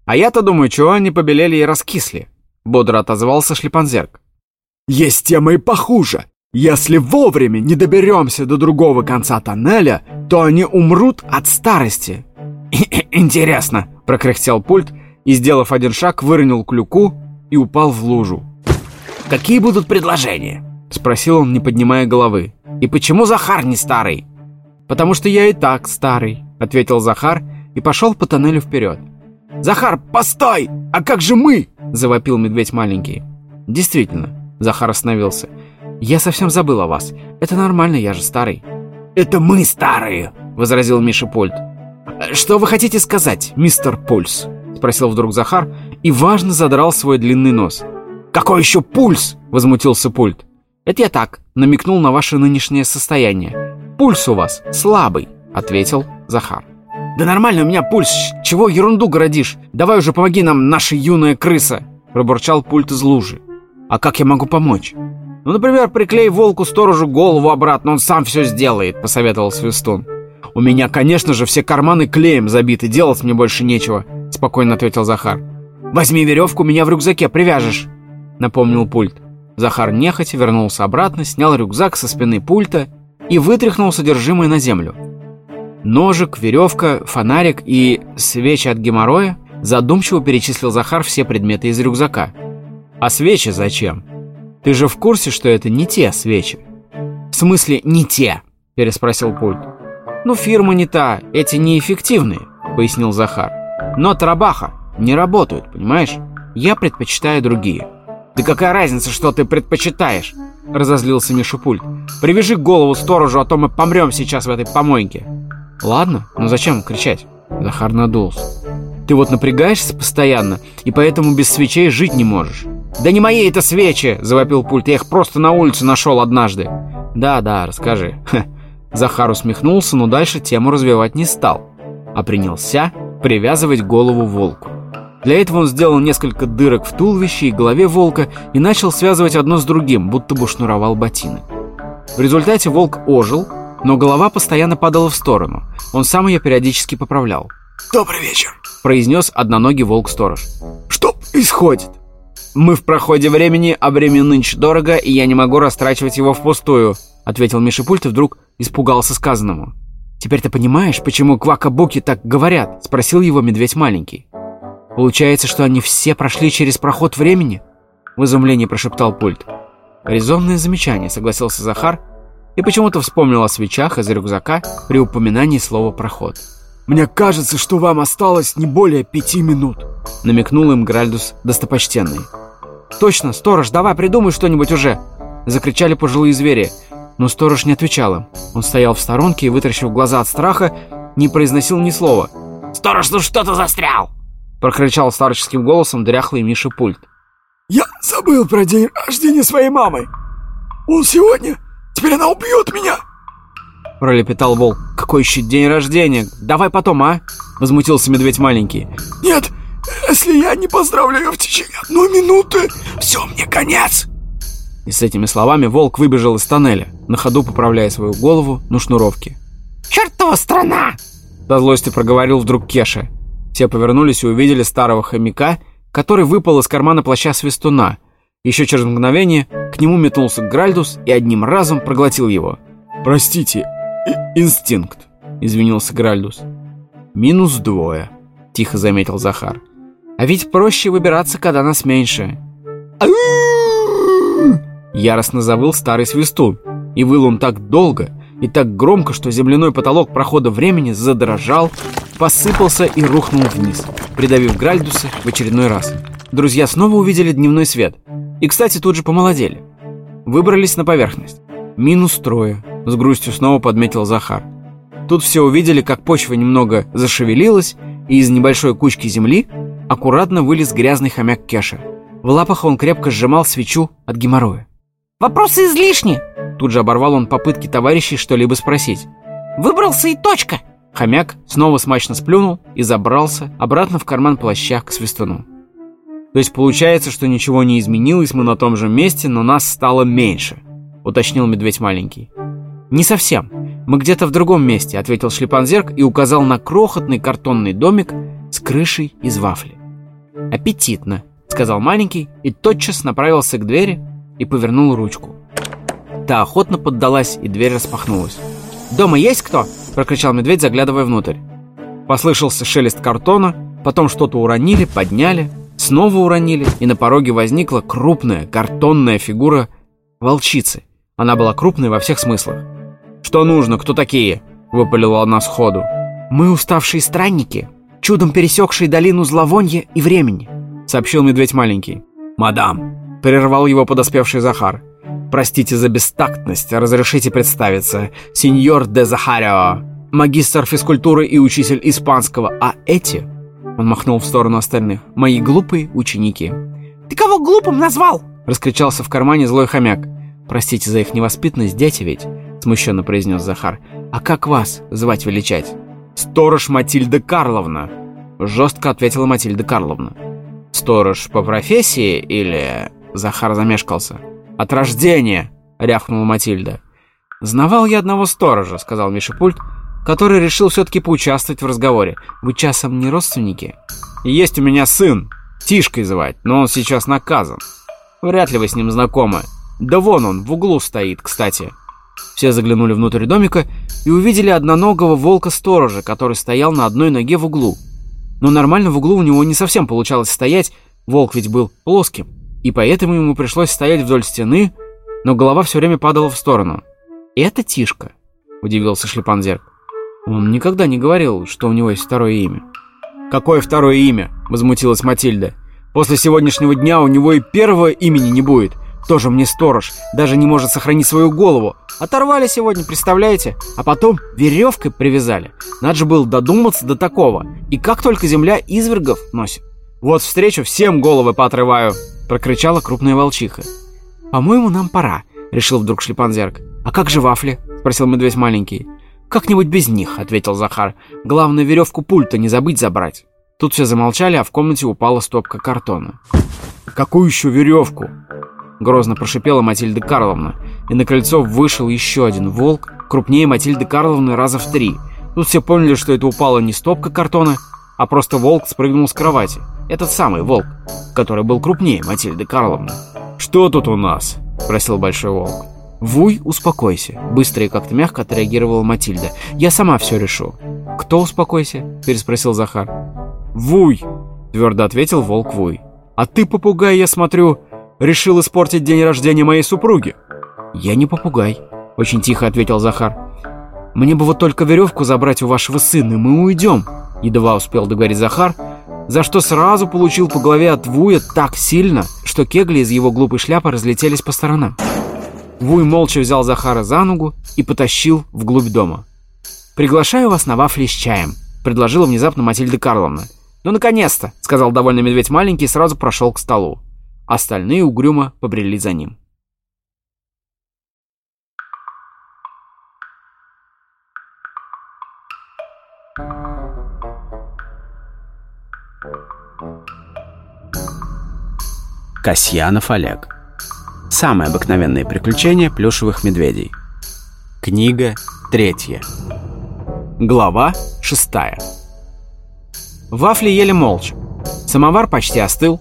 А я-то думаю, чего они побелели и раскисли, бодро отозвался Шлепанзерк. Есть темы и похуже. Если вовремя не доберемся до другого конца тоннеля, то они умрут от старости. Интересно, прокряхтел пульт и, сделав один шаг, выронил клюку и упал в лужу. Какие будут предложения? Спросил он, не поднимая головы. «И почему Захар не старый?» «Потому что я и так старый», — ответил Захар и пошел по тоннелю вперед. «Захар, постой! А как же мы?» — завопил медведь маленький. «Действительно», — Захар остановился. «Я совсем забыл о вас. Это нормально, я же старый». «Это мы старые», — возразил Миша Пульт. «Что вы хотите сказать, мистер Пульс?» — спросил вдруг Захар и важно задрал свой длинный нос. «Какой еще пульс?» — возмутился Пульт. «Это я так, намекнул на ваше нынешнее состояние. Пульс у вас слабый», — ответил Захар. «Да нормально у меня пульс, чего ерунду городишь? Давай уже помоги нам, наша юная крыса!» — пробурчал пульт из лужи. «А как я могу помочь?» «Ну, например, приклей волку-сторожу голову обратно, он сам все сделает», — посоветовал Свистун. «У меня, конечно же, все карманы клеем забиты, делать мне больше нечего», — спокойно ответил Захар. «Возьми веревку, меня в рюкзаке привяжешь», — напомнил пульт. Захар нехотя вернулся обратно, снял рюкзак со спины пульта и вытряхнул содержимое на землю. Ножик, веревка, фонарик и свечи от геморроя задумчиво перечислил Захар все предметы из рюкзака. «А свечи зачем? Ты же в курсе, что это не те свечи?» «В смысле не те?» – переспросил пульт. «Ну, фирма не та, эти неэффективные», – пояснил Захар. «Но трабаха не работают, понимаешь? Я предпочитаю другие». «Да какая разница, что ты предпочитаешь?» — разозлился Мишупульт. «Привяжи голову сторожу, а то мы помрем сейчас в этой помойке». «Ладно, но зачем кричать?» Захар надулся. «Ты вот напрягаешься постоянно, и поэтому без свечей жить не можешь». «Да не мои это свечи!» — завопил пульт. «Я их просто на улице нашел однажды». «Да-да, расскажи». Ха. Захар усмехнулся, но дальше тему развивать не стал, а принялся привязывать голову волку. Для этого он сделал несколько дырок в туловище и голове волка и начал связывать одно с другим, будто бы шнуровал ботины. В результате волк ожил, но голова постоянно падала в сторону. Он сам ее периодически поправлял. «Добрый вечер», — произнес одноногий волк-сторож. «Что происходит?» «Мы в проходе времени, а время нынче дорого, и я не могу растрачивать его впустую», — ответил Мишипульт и вдруг испугался сказанному. «Теперь ты понимаешь, почему квакабуки так говорят?» — спросил его медведь маленький. Получается, что они все прошли через проход времени? В изумлении прошептал пульт. Резонное замечание, согласился Захар и почему-то вспомнил о свечах из рюкзака при упоминании слова «проход». Мне кажется, что вам осталось не более пяти минут. Намекнул им Гральдус достопочтенный. «Точно, сторож, давай придумай что-нибудь уже!» Закричали пожилые звери. Но сторож не отвечал им. Он стоял в сторонке и, вытаращив глаза от страха, не произносил ни слова. «Сторож, ну что ты застрял?» Прокричал старческим голосом дряхлый Миша Пульт. «Я забыл про день рождения своей мамы. Он сегодня. Теперь она убьет меня!» Пролепетал волк. «Какой еще день рождения? Давай потом, а?» Возмутился медведь маленький. «Нет, если я не поздравлю ее в течение одной минуты, все, мне конец!» И с этими словами волк выбежал из тоннеля, на ходу поправляя свою голову на шнуровке. «Чертова страна!» До злости проговорил вдруг Кеша. Все повернулись и увидели старого хомяка, который выпал из кармана плаща свистуна. Еще через мгновение к нему метнулся Гральдус и одним разом проглотил его. «Простите, инстинкт», — извинился Гральдус. «Минус двое», — тихо заметил Захар. «А ведь проще выбираться, когда нас меньше». Яростно завыл старый свистун, и выл он так долго и так громко, что земляной потолок прохода времени задрожал, посыпался и рухнул вниз, придавив Гральдуса в очередной раз. Друзья снова увидели дневной свет. И, кстати, тут же помолодели. Выбрались на поверхность. Минус трое, с грустью снова подметил Захар. Тут все увидели, как почва немного зашевелилась, и из небольшой кучки земли аккуратно вылез грязный хомяк Кеша. В лапах он крепко сжимал свечу от геморроя. «Вопросы излишни!» Тут же оборвал он попытки товарищей что-либо спросить. «Выбрался и точка!» Хомяк снова смачно сплюнул и забрался обратно в карман плаща к свистуну. То есть получается, что ничего не изменилось, мы на том же месте, но нас стало меньше, уточнил медведь маленький. Не совсем. Мы где-то в другом месте, ответил шлепанзерк и указал на крохотный картонный домик с крышей из вафли. Аппетитно, сказал маленький и тотчас направился к двери и повернул ручку. Та охотно поддалась, и дверь распахнулась. «Дома есть кто?» – прокричал медведь, заглядывая внутрь. Послышался шелест картона, потом что-то уронили, подняли, снова уронили, и на пороге возникла крупная картонная фигура волчицы. Она была крупной во всех смыслах. «Что нужно? Кто такие?» – выпалила она сходу. «Мы уставшие странники, чудом пересекшие долину зловонья и времени», – сообщил медведь маленький. «Мадам!» – прервал его подоспевший Захар. Простите за бестактность, разрешите представиться. Сеньор де Захарио, магистр физкультуры и учитель испанского. А эти, он махнул в сторону остальных, мои глупые ученики. Ты кого глупым назвал? Раскричался в кармане злой хомяк. Простите за их невоспитанность, дети ведь, смущенно произнес Захар. А как вас звать величать? Сторож Матильда Карловна, жестко ответила Матильда Карловна. Сторож по профессии или... Захар замешкался. «От рождения!» — рявкнула Матильда. «Знавал я одного сторожа», — сказал Мишипульт, который решил все-таки поучаствовать в разговоре. «Вы часом не родственники?» «Есть у меня сын, Тишкой звать, но он сейчас наказан. Вряд ли вы с ним знакомы. Да вон он, в углу стоит, кстати». Все заглянули внутрь домика и увидели одноногого волка-сторожа, который стоял на одной ноге в углу. Но нормально в углу у него не совсем получалось стоять, волк ведь был плоским и поэтому ему пришлось стоять вдоль стены, но голова все время падала в сторону. «Это Тишка», — удивился Шлепанзерк. Он никогда не говорил, что у него есть второе имя. «Какое второе имя?» — возмутилась Матильда. «После сегодняшнего дня у него и первого имени не будет. Тоже мне сторож, даже не может сохранить свою голову. Оторвали сегодня, представляете? А потом веревкой привязали. Надо же было додуматься до такого. И как только земля извергов носит. Вот встречу, всем головы поотрываю!» Прокричала крупная волчиха. «По-моему, нам пора», — решил вдруг шлепанзерк. «А как же вафли?» — спросил медведь маленький. «Как-нибудь без них», — ответил Захар. «Главное, веревку пульта не забыть забрать». Тут все замолчали, а в комнате упала стопка картона. «Какую еще веревку?» Грозно прошипела Матильда Карловна, и на крыльцо вышел еще один волк, крупнее Матильды Карловны раза в три. Тут все поняли, что это упала не стопка картона, а просто волк спрыгнул с кровати. Этот самый волк, который был крупнее Матильды Карловны. «Что тут у нас?» – спросил Большой Волк. «Вуй, успокойся», – быстро и как-то мягко отреагировала Матильда. «Я сама все решу». «Кто успокойся?» – переспросил Захар. «Вуй», – твердо ответил Волк Вуй. «А ты, попугай, я смотрю, решил испортить день рождения моей супруги?» «Я не попугай», – очень тихо ответил Захар. Мне бы вот только веревку забрать у вашего сына, и мы уйдем. Едва успел договорить Захар, за что сразу получил по голове от Вуя так сильно, что кегли из его глупой шляпы разлетелись по сторонам. Вуй молча взял Захара за ногу и потащил вглубь дома. «Приглашаю вас на вафли с чаем», — предложила внезапно Матильда Карловна. «Ну, наконец-то!» — сказал довольный медведь маленький и сразу прошел к столу. Остальные угрюмо побрели за ним. Касьянов Олег. Самые обыкновенные приключения плюшевых медведей. Книга третья. Глава шестая. Вафли ели молча. Самовар почти остыл.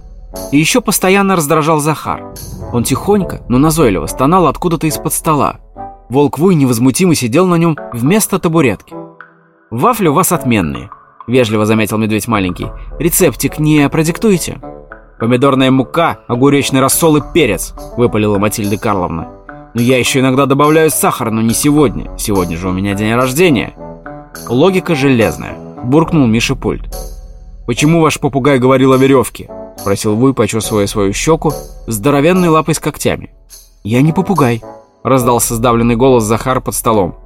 И еще постоянно раздражал Захар. Он тихонько, но назойливо стонал откуда-то из-под стола. Волк Вуй невозмутимо сидел на нем вместо табуретки. «Вафли у вас отменные», — вежливо заметил медведь маленький. «Рецептик не продиктуете?» «Помидорная мука, огуречный рассол и перец», — выпалила Матильда Карловна. «Но я еще иногда добавляю сахар, но не сегодня. Сегодня же у меня день рождения». «Логика железная», — буркнул Миша пульт. «Почему ваш попугай говорил о веревке?» — спросил Вуй, почесывая свою щеку, здоровенной лапой с когтями. «Я не попугай», — раздался сдавленный голос Захара под столом.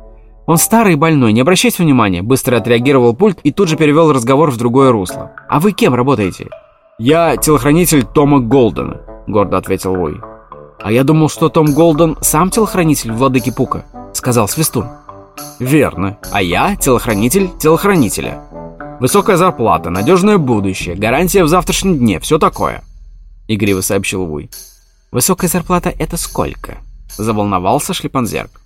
«Он старый и больной, не обращайте внимания», — быстро отреагировал пульт и тут же перевел разговор в другое русло. «А вы кем работаете?» «Я телохранитель Тома Голдена», — гордо ответил Вой. «А я думал, что Том Голден сам телохранитель владыки Пука», — сказал Свистун. «Верно. А я телохранитель телохранителя. Высокая зарплата, надежное будущее, гарантия в завтрашнем дне, все такое», — игриво сообщил Вуй. «Высокая зарплата — это сколько?» — заволновался Шлипанзерк.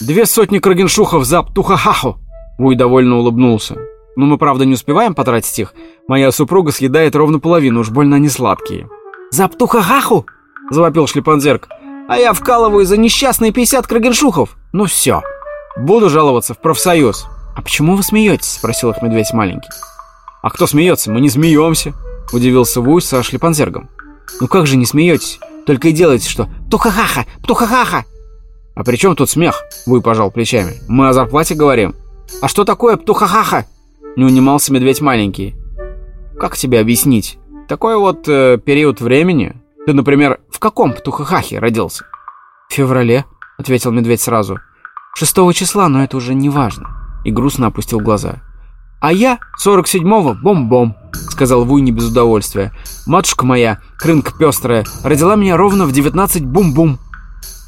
«Две сотни крагеншухов за птухахаху!» Вуй довольно улыбнулся. Но мы, правда, не успеваем потратить их. Моя супруга съедает ровно половину, уж больно они сладкие. «За птухахаху!» — завопил шлепанзерк. «А я вкалываю за несчастные 50 крагеншухов! Ну все, буду жаловаться в профсоюз!» «А почему вы смеетесь?» — спросил их медведь маленький. «А кто смеется? Мы не смеемся!» — удивился Вуй со шлепанзергом. «Ну как же не смеетесь? Только и делаете, что «Птухахаха! Птухахаха!» «А при чем тут смех?» — Вуй пожал плечами. «Мы о зарплате говорим». «А что такое птухахаха?» Не унимался медведь маленький. Как тебе объяснить? Такой вот э, период времени. Ты, например, в каком птухахахе родился? В феврале, ответил медведь сразу. Шестого числа, но это уже не важно. И грустно опустил глаза. А я сорок седьмого бом-бом, сказал Вуй не без удовольствия. Матушка моя, крынка пестрая, родила меня ровно в девятнадцать бум-бум.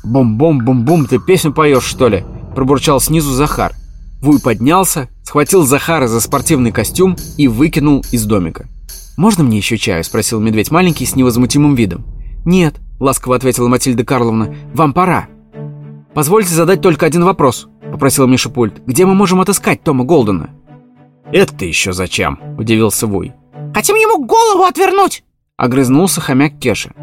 Бум-бум-бум-бум, ты песню поешь, что ли? Пробурчал снизу Захар. Вуй поднялся, схватил Захара за спортивный костюм и выкинул из домика. «Можно мне еще чаю?» – спросил медведь маленький с невозмутимым видом. «Нет», – ласково ответила Матильда Карловна, – «вам пора». «Позвольте задать только один вопрос», – попросил Миша Пульт. «Где мы можем отыскать Тома Голдена?» «Это еще зачем?» – удивился Вуй. «Хотим ему голову отвернуть!» – огрызнулся хомяк Кеша.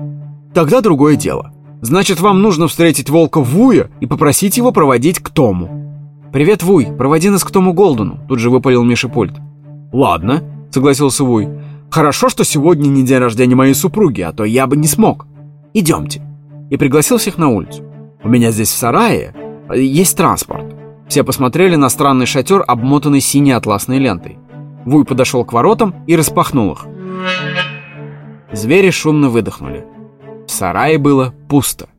«Тогда другое дело. Значит, вам нужно встретить волка Вуя и попросить его проводить к Тому». «Привет, Вуй, проводи нас к Тому Голдену», — тут же выпалил Миша Пульт. «Ладно», — согласился Вуй. «Хорошо, что сегодня не день рождения моей супруги, а то я бы не смог. Идемте». И пригласил всех на улицу. «У меня здесь в сарае есть транспорт». Все посмотрели на странный шатер, обмотанный синей атласной лентой. Вуй подошел к воротам и распахнул их. Звери шумно выдохнули. В сарае было пусто.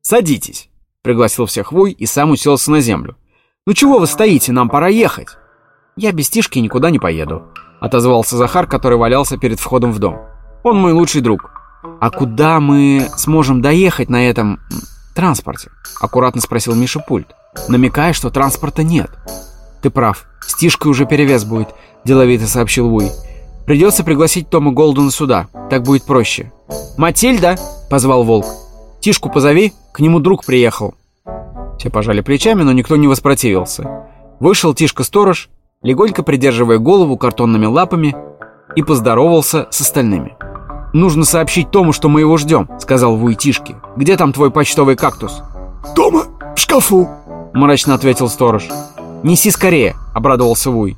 «Садитесь», — пригласил всех Вуй и сам уселся на землю. «Ну чего вы стоите? Нам пора ехать!» «Я без Тишки никуда не поеду», — отозвался Захар, который валялся перед входом в дом. «Он мой лучший друг». «А куда мы сможем доехать на этом... транспорте?» — аккуратно спросил Миша Пульт, намекая, что транспорта нет. «Ты прав, с Тишкой уже перевес будет», — деловито сообщил Вуй. «Придется пригласить Тома Голдена сюда, так будет проще». «Матильда!» — позвал Волк. «Тишку позови, к нему друг приехал». Все пожали плечами, но никто не воспротивился. Вышел Тишка-сторож, легонько придерживая голову картонными лапами, и поздоровался с остальными. «Нужно сообщить Тому, что мы его ждем», — сказал Вуй Тишке. «Где там твой почтовый кактус?» «Дома, в шкафу», — мрачно ответил сторож. «Неси скорее», — обрадовался Вуй.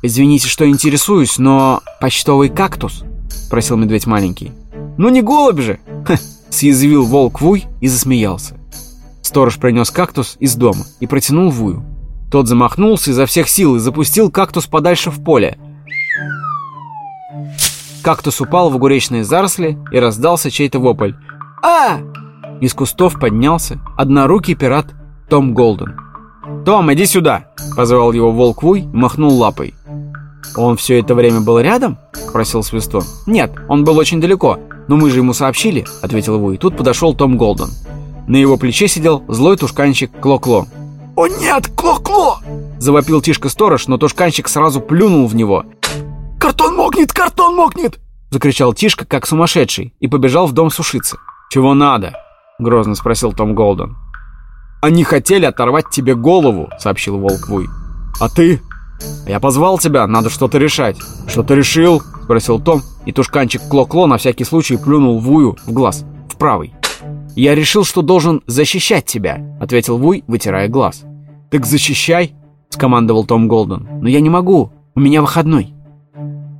«Извините, что интересуюсь, но почтовый кактус?» — просил медведь маленький. «Ну не голубь же!» — съязвил волк Вуй и засмеялся. Сторож принес кактус из дома и протянул Вую. Тот замахнулся изо всех сил и запустил кактус подальше в поле. Кактус упал в огуречные заросли и раздался чей-то вопль. а Из кустов поднялся однорукий пират Том Голден. «Том, иди сюда!» — позвал его волк Вуй и махнул лапой. «Он все это время был рядом?» — спросил Свистон. «Нет, он был очень далеко, но мы же ему сообщили», — ответил Вуй. Тут подошел Том Голден. На его плече сидел злой тушканчик Кло-Кло. «О нет, Кло-Кло!» — завопил Тишка-сторож, но тушканчик сразу плюнул в него. «Картон мокнет, картон мокнет!» — закричал Тишка, как сумасшедший, и побежал в дом сушиться. «Чего надо?» — грозно спросил Том Голден. «Они хотели оторвать тебе голову», — сообщил Волк Вуй. «А ты?» «Я позвал тебя, надо что-то решать». «Что ты решил?» — спросил Том, и тушканчик Кло-Кло на всякий случай плюнул Вую в глаз, в правый. «Я решил, что должен защищать тебя», — ответил Вуй, вытирая глаз. «Так защищай», — скомандовал Том Голден. «Но я не могу, у меня выходной».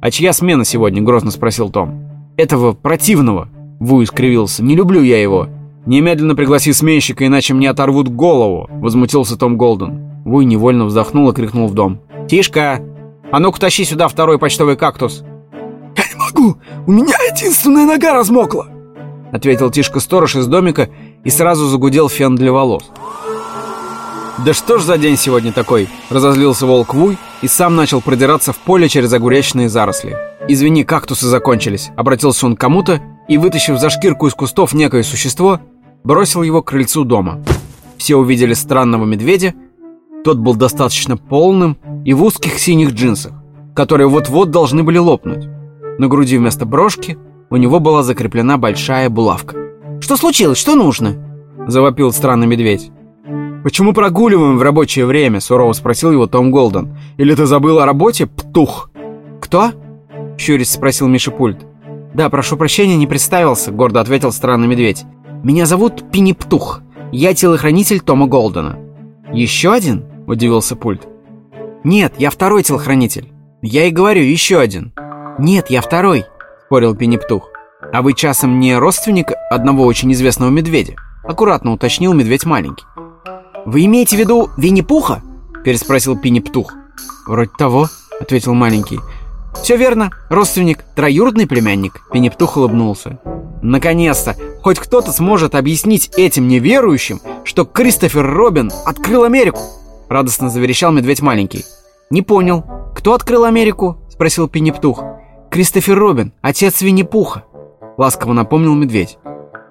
«А чья смена сегодня?» — грозно спросил Том. «Этого противного», — Вуй скривился. «Не люблю я его. «Немедленно пригласи сменщика, иначе мне оторвут голову!» — возмутился Том Голден. Вуй невольно вздохнул и крикнул в дом. «Тишка! А ну-ка тащи сюда второй почтовый кактус!» «Я не могу! У меня единственная нога размокла!» — ответил Тишка-сторож из домика и сразу загудел фен для волос. «Да что ж за день сегодня такой?» — разозлился волк Вуй и сам начал продираться в поле через огуречные заросли. «Извини, кактусы закончились», — обратился он к кому-то и, вытащив за шкирку из кустов некое существо, бросил его к крыльцу дома. Все увидели странного медведя. Тот был достаточно полным и в узких синих джинсах, которые вот-вот должны были лопнуть. На груди вместо брошки у него была закреплена большая булавка. «Что случилось? Что нужно?» – завопил странный медведь. «Почему прогуливаем в рабочее время?» – сурово спросил его Том Голден. «Или ты забыл о работе, птух?» «Кто?» – щурясь спросил Миша Пульт. «Да, прошу прощения, не представился», – гордо ответил странный медведь. Меня зовут Пинептух. Я телохранитель Тома Голдена». «Еще один?» – удивился пульт. «Нет, я второй телохранитель. Я и говорю, еще один». «Нет, я второй», – спорил Пинептух. «А вы часом не родственник одного очень известного медведя?» – аккуратно уточнил медведь маленький. «Вы имеете в виду Винни-Пуха?» – переспросил Пинептух. «Вроде того», – ответил маленький. «Все верно, родственник, троюродный племянник», – Пинептух улыбнулся. Наконец-то, хоть кто-то сможет объяснить этим неверующим, что Кристофер Робин открыл Америку, радостно заверещал медведь маленький. Не понял, кто открыл Америку? спросил Пинептух. Кристофер Робин, отец Винни-Пуха, ласково напомнил медведь.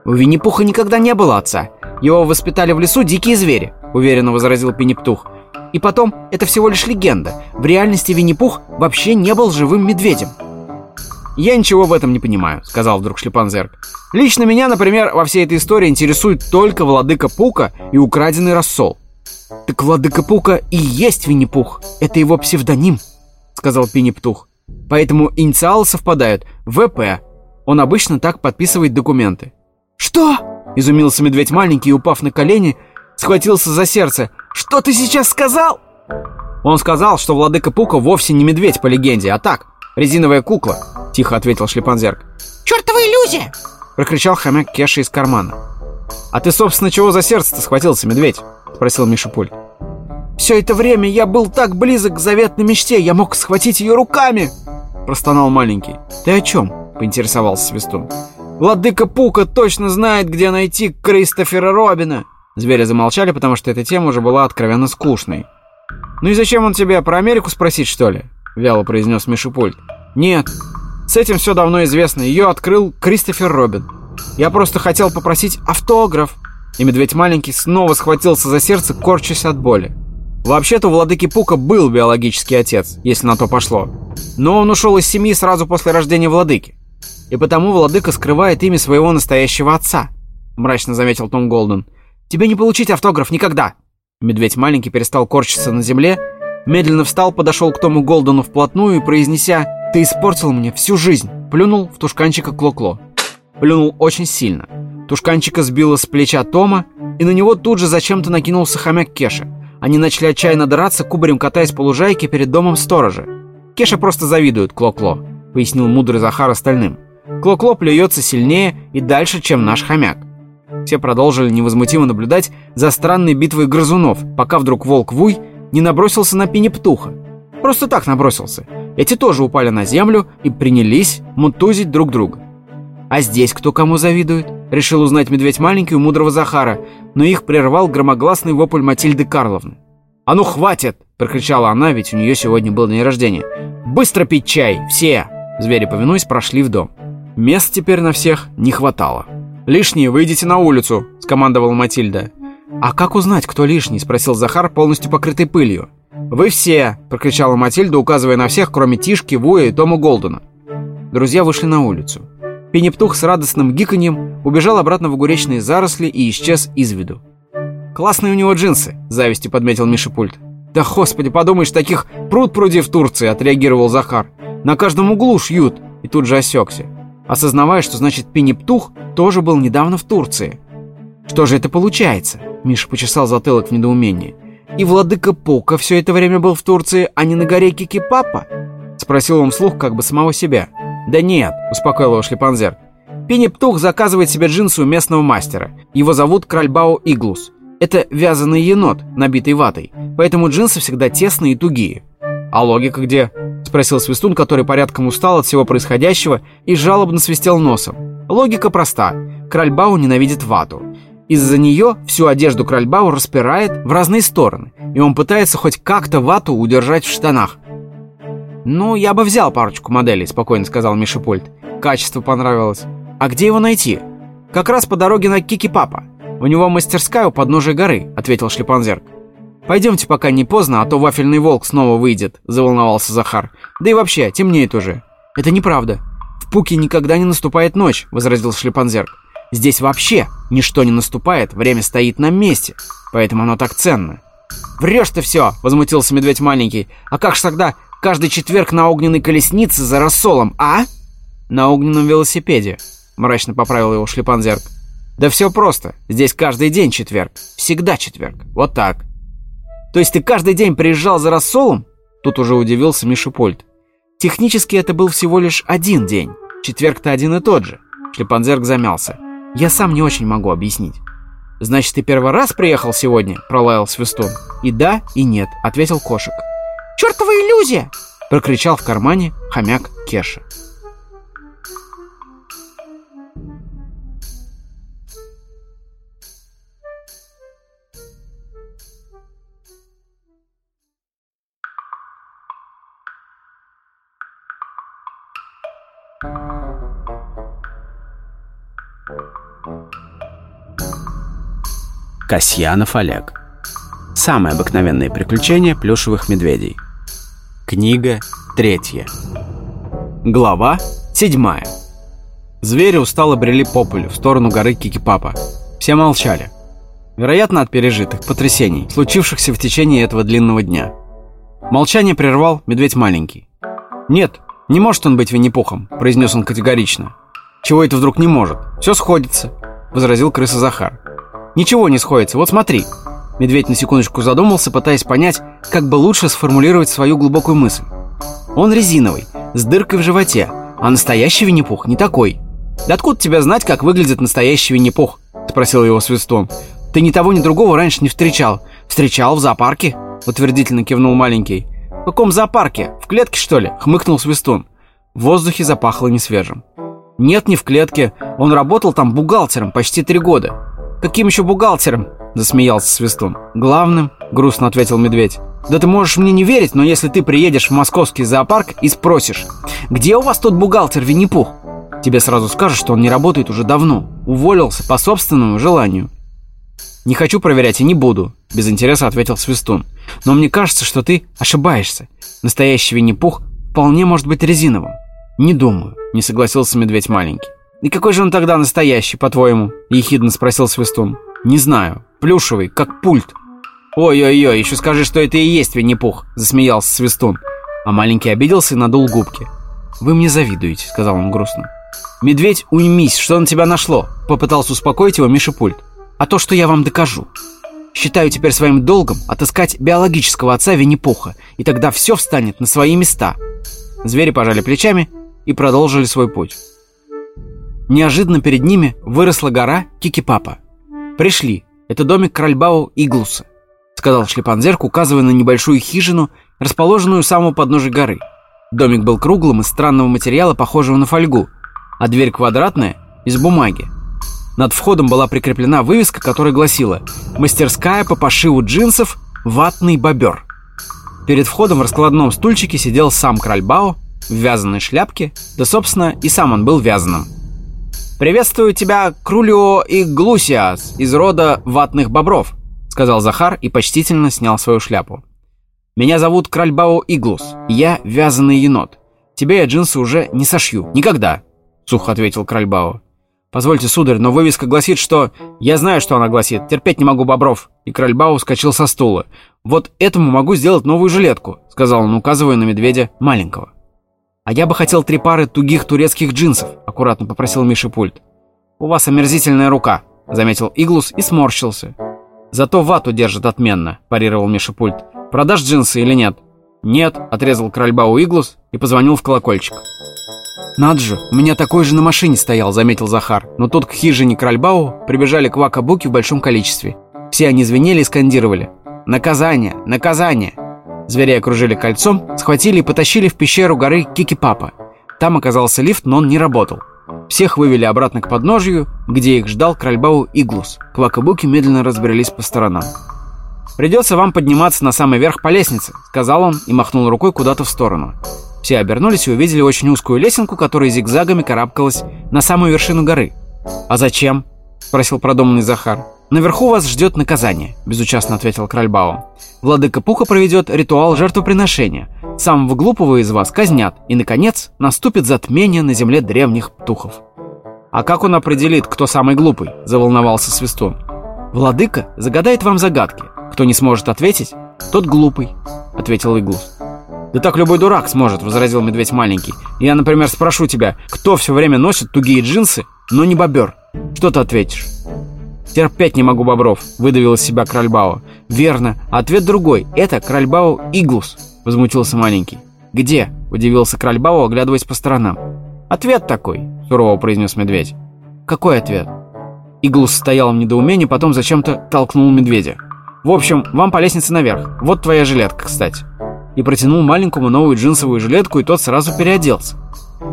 У Винни-Пуха никогда не было отца. Его воспитали в лесу дикие звери, уверенно возразил Пинептух. И потом, это всего лишь легенда. В реальности Винни-Пух вообще не был живым медведем. «Я ничего в этом не понимаю», — сказал вдруг Шлепанзерк. «Лично меня, например, во всей этой истории интересует только владыка Пука и украденный рассол». «Так владыка Пука и есть Винни-Пух. Это его псевдоним», — сказал Пинни-Птух. «Поэтому инициалы совпадают. ВП. Он обычно так подписывает документы». «Что?» — изумился медведь маленький и, упав на колени, схватился за сердце. «Что ты сейчас сказал?» Он сказал, что владыка Пука вовсе не медведь по легенде, а так, резиновая кукла, — тихо ответил Шлепанзерк. «Чёртова иллюзия!» — прокричал хомяк Кеша из кармана. «А ты, собственно, чего за сердце-то схватился, медведь?» — спросил Миша Пуль. «Все это время я был так близок к заветной мечте, я мог схватить ее руками!» — простонал маленький. «Ты о чем?» — поинтересовался Свистун. «Владыка Пука точно знает, где найти Кристофера Робина!» Звери замолчали, потому что эта тема уже была откровенно скучной. «Ну и зачем он тебе, про Америку спросить, что ли?» — вяло произнес Мишипульт. «Нет, с этим все давно известно. Ее открыл Кристофер Робин. Я просто хотел попросить автограф. И медведь маленький снова схватился за сердце, корчась от боли. Вообще-то владыки Пука был биологический отец, если на то пошло. Но он ушел из семьи сразу после рождения владыки. И потому владыка скрывает имя своего настоящего отца, мрачно заметил Том Голден. Тебе не получить автограф никогда. Медведь маленький перестал корчиться на земле, медленно встал, подошел к Тому Голдену вплотную и, произнеся «Ты испортил мне всю жизнь!» Плюнул в тушканчика Кло-Кло. Плюнул очень сильно. Тушканчика сбила с плеча Тома, и на него тут же зачем-то накинулся хомяк Кеша. Они начали отчаянно драться, кубарем катаясь по лужайке перед домом сторожа. Кеша просто завидует Кло-Кло, пояснил мудрый Захар остальным. Кло-Кло плюется сильнее и дальше, чем наш хомяк. Все продолжили невозмутимо наблюдать за странной битвой грызунов, пока вдруг волк Вуй не набросился на Пинептуха. Просто так набросился. Эти тоже упали на землю и принялись мутузить друг друга. «А здесь кто кому завидует?» — решил узнать медведь маленький у мудрого Захара, но их прервал громогласный вопль Матильды Карловны. «А ну хватит!» — прокричала она, ведь у нее сегодня был день рождения. «Быстро пить чай! Все!» Звери, повинуясь, прошли в дом. Мест теперь на всех не хватало. «Лишние, выйдите на улицу!» — скомандовала Матильда. «А как узнать, кто лишний?» — спросил Захар, полностью покрытый пылью. «Вы все!» — прокричала Матильда, указывая на всех, кроме Тишки, Вуя и Тома Голдена. Друзья вышли на улицу. Пенептух с радостным гиканьем убежал обратно в огуречные заросли и исчез из виду. «Классные у него джинсы», — завистью подметил Миша Пульт. «Да господи, подумаешь, таких пруд-пруди в Турции», — отреагировал Захар. «На каждом углу шьют», и тут же осекся, осознавая, что значит Пенептух тоже был недавно в Турции. «Что же это получается?» — Миша почесал затылок в недоумении. «И владыка Пука все это время был в Турции, а не на горе Кикипапа?» — спросил он вслух как бы самого себя. «Да нет», — успокоил его Шлепанзер. «Пенептух заказывает себе джинсы у местного мастера. Его зовут Кральбао Иглус. Это вязаный енот, набитый ватой, поэтому джинсы всегда тесные и тугие. «А логика где?» — спросил Свистун, который порядком устал от всего происходящего и жалобно свистел носом. Логика проста. Кральбау ненавидит вату. Из-за нее всю одежду Кральбау распирает в разные стороны, и он пытается хоть как-то вату удержать в штанах. «Ну, я бы взял парочку моделей», — спокойно сказал Мишипольт. «Качество понравилось. А где его найти?» «Как раз по дороге на Кики-Папа. «У него мастерская у подножия горы», — ответил Шлепанзерк. «Пойдемте, пока не поздно, а то вафельный волк снова выйдет», — заволновался Захар. «Да и вообще, темнеет уже». «Это неправда. В Пуке никогда не наступает ночь», — возразил Шлепанзерк. «Здесь вообще ничто не наступает, время стоит на месте, поэтому оно так ценно». «Врешь ты все!» — возмутился медведь маленький. «А как ж тогда каждый четверг на огненной колеснице за рассолом, а?» «На огненном велосипеде», — мрачно поправил его Шлепанзерк. Да все просто. Здесь каждый день четверг. Всегда четверг. Вот так. То есть ты каждый день приезжал за рассолом? Тут уже удивился Миша Польт. Технически это был всего лишь один день. Четверг-то один и тот же. Шлепанзерк замялся. Я сам не очень могу объяснить. «Значит, ты первый раз приехал сегодня?» – пролаял Свистун. «И да, и нет», – ответил Кошек. «Чертова иллюзия!» – прокричал в кармане хомяк Кеша. Касьянов Олег. Самые обыкновенные приключения плюшевых медведей. Книга третья. Глава седьмая. Звери устало брели по полю в сторону горы Кикипапа. Все молчали. Вероятно, от пережитых потрясений, случившихся в течение этого длинного дня. Молчание прервал медведь маленький. «Нет, не может он быть Винни-Пухом», — произнес он категорично. «Чего это вдруг не может? Все сходится», — возразил крыса Захар. «Ничего не сходится, вот смотри». Медведь на секундочку задумался, пытаясь понять, как бы лучше сформулировать свою глубокую мысль. Он резиновый, с дыркой в животе, а настоящий Винни-Пух не такой. «Да откуда тебе знать, как выглядит настоящий Винни-Пух?» — спросил его Свистон. «Ты ни того, ни другого раньше не встречал. Встречал в зоопарке?» — утвердительно кивнул маленький. «В каком зоопарке? В клетке, что ли?» — хмыкнул Свистун. В воздухе запахло несвежим. «Нет, не в клетке. Он работал там бухгалтером почти три года. «Каким еще бухгалтером?» – засмеялся Свистун. «Главным», – грустно ответил медведь. «Да ты можешь мне не верить, но если ты приедешь в московский зоопарк и спросишь, где у вас тут бухгалтер Винни-Пух?» Тебе сразу скажут, что он не работает уже давно. Уволился по собственному желанию. «Не хочу проверять и не буду», – без интереса ответил Свистун. «Но мне кажется, что ты ошибаешься. Настоящий Винни-Пух вполне может быть резиновым». «Не думаю», – не согласился медведь маленький. «И какой же он тогда настоящий, по-твоему?» – ехидно спросил Свистун. «Не знаю. Плюшевый, как пульт». «Ой-ой-ой, еще скажи, что это и есть Винни-Пух», – засмеялся Свистун. А маленький обиделся и надул губки. «Вы мне завидуете», – сказал он грустно. «Медведь, уймись, что на тебя нашло?» – попытался успокоить его Миша Пульт. «А то, что я вам докажу. Считаю теперь своим долгом отыскать биологического отца Винни-Пуха, и тогда все встанет на свои места». Звери пожали плечами и продолжили свой путь. Неожиданно перед ними выросла гора Кикипапа. Пришли. Это домик Кральбау Иглуса. Сказал шлепанзерк, указывая на небольшую хижину, расположенную у самого подножия горы. Домик был круглым из странного материала, похожего на фольгу, а дверь квадратная, из бумаги. Над входом была прикреплена вывеска, которая гласила «Мастерская по пошиву джинсов «Ватный бобер». Перед входом в раскладном стульчике сидел сам Кральбао в вязаной шляпке, да, собственно, и сам он был вязаным. «Приветствую тебя, Крулио и Глусиас, из рода ватных бобров», сказал Захар и почтительно снял свою шляпу. «Меня зовут Кральбао Иглус, я вязаный енот. Тебе я джинсы уже не сошью, никогда», сухо ответил Кральбао. «Позвольте, сударь, но вывеска гласит, что...» «Я знаю, что она гласит. Терпеть не могу бобров». И Кральбау вскочил со стула. «Вот этому могу сделать новую жилетку», — сказал он, указывая на медведя маленького. «А я бы хотел три пары тугих турецких джинсов», — аккуратно попросил Миша пульт. «У вас омерзительная рука», — заметил Иглус и сморщился. «Зато вату держит отменно», — парировал Миша пульт. «Продашь джинсы или нет?» «Нет», — отрезал Кральбау Иглус и позвонил в колокольчик. «Надо же, у меня такой же на машине стоял», — заметил Захар. Но тут к хижине Кральбау прибежали квакабуки в большом количестве. Все они звенели и скандировали. «Наказание! Наказание!» Зверей окружили кольцом, схватили и потащили в пещеру горы Кики-Папа. Там оказался лифт, но он не работал. Всех вывели обратно к подножию, где их ждал Кральбау Иглус. Квакабуки медленно разбрелись по сторонам. «Придется вам подниматься на самый верх по лестнице», — сказал он и махнул рукой куда-то в сторону. Все обернулись и увидели очень узкую лесенку, которая зигзагами карабкалась на самую вершину горы. «А зачем?» – спросил продуманный Захар. «Наверху вас ждет наказание», – безучастно ответил Кральбао. «Владыка Пуха проведет ритуал жертвоприношения. Самого глупого из вас казнят, и, наконец, наступит затмение на земле древних птухов». «А как он определит, кто самый глупый?» – заволновался Свистун. «Владыка загадает вам загадки. Кто не сможет ответить, тот глупый», – ответил Иглус. «Да так любой дурак сможет», — возразил медведь маленький. «Я, например, спрошу тебя, кто все время носит тугие джинсы, но не бобер? Что ты ответишь?» «Терпеть не могу бобров», — выдавил из себя Кральбао. «Верно. Ответ другой. Это Кральбао Иглус», — возмутился маленький. «Где?» — удивился Кральбао, оглядываясь по сторонам. «Ответ такой», — сурово произнес медведь. «Какой ответ?» Иглус стоял в недоумении, потом зачем-то толкнул медведя. «В общем, вам по лестнице наверх. Вот твоя жилетка, кстати» и протянул маленькому новую джинсовую жилетку, и тот сразу переоделся.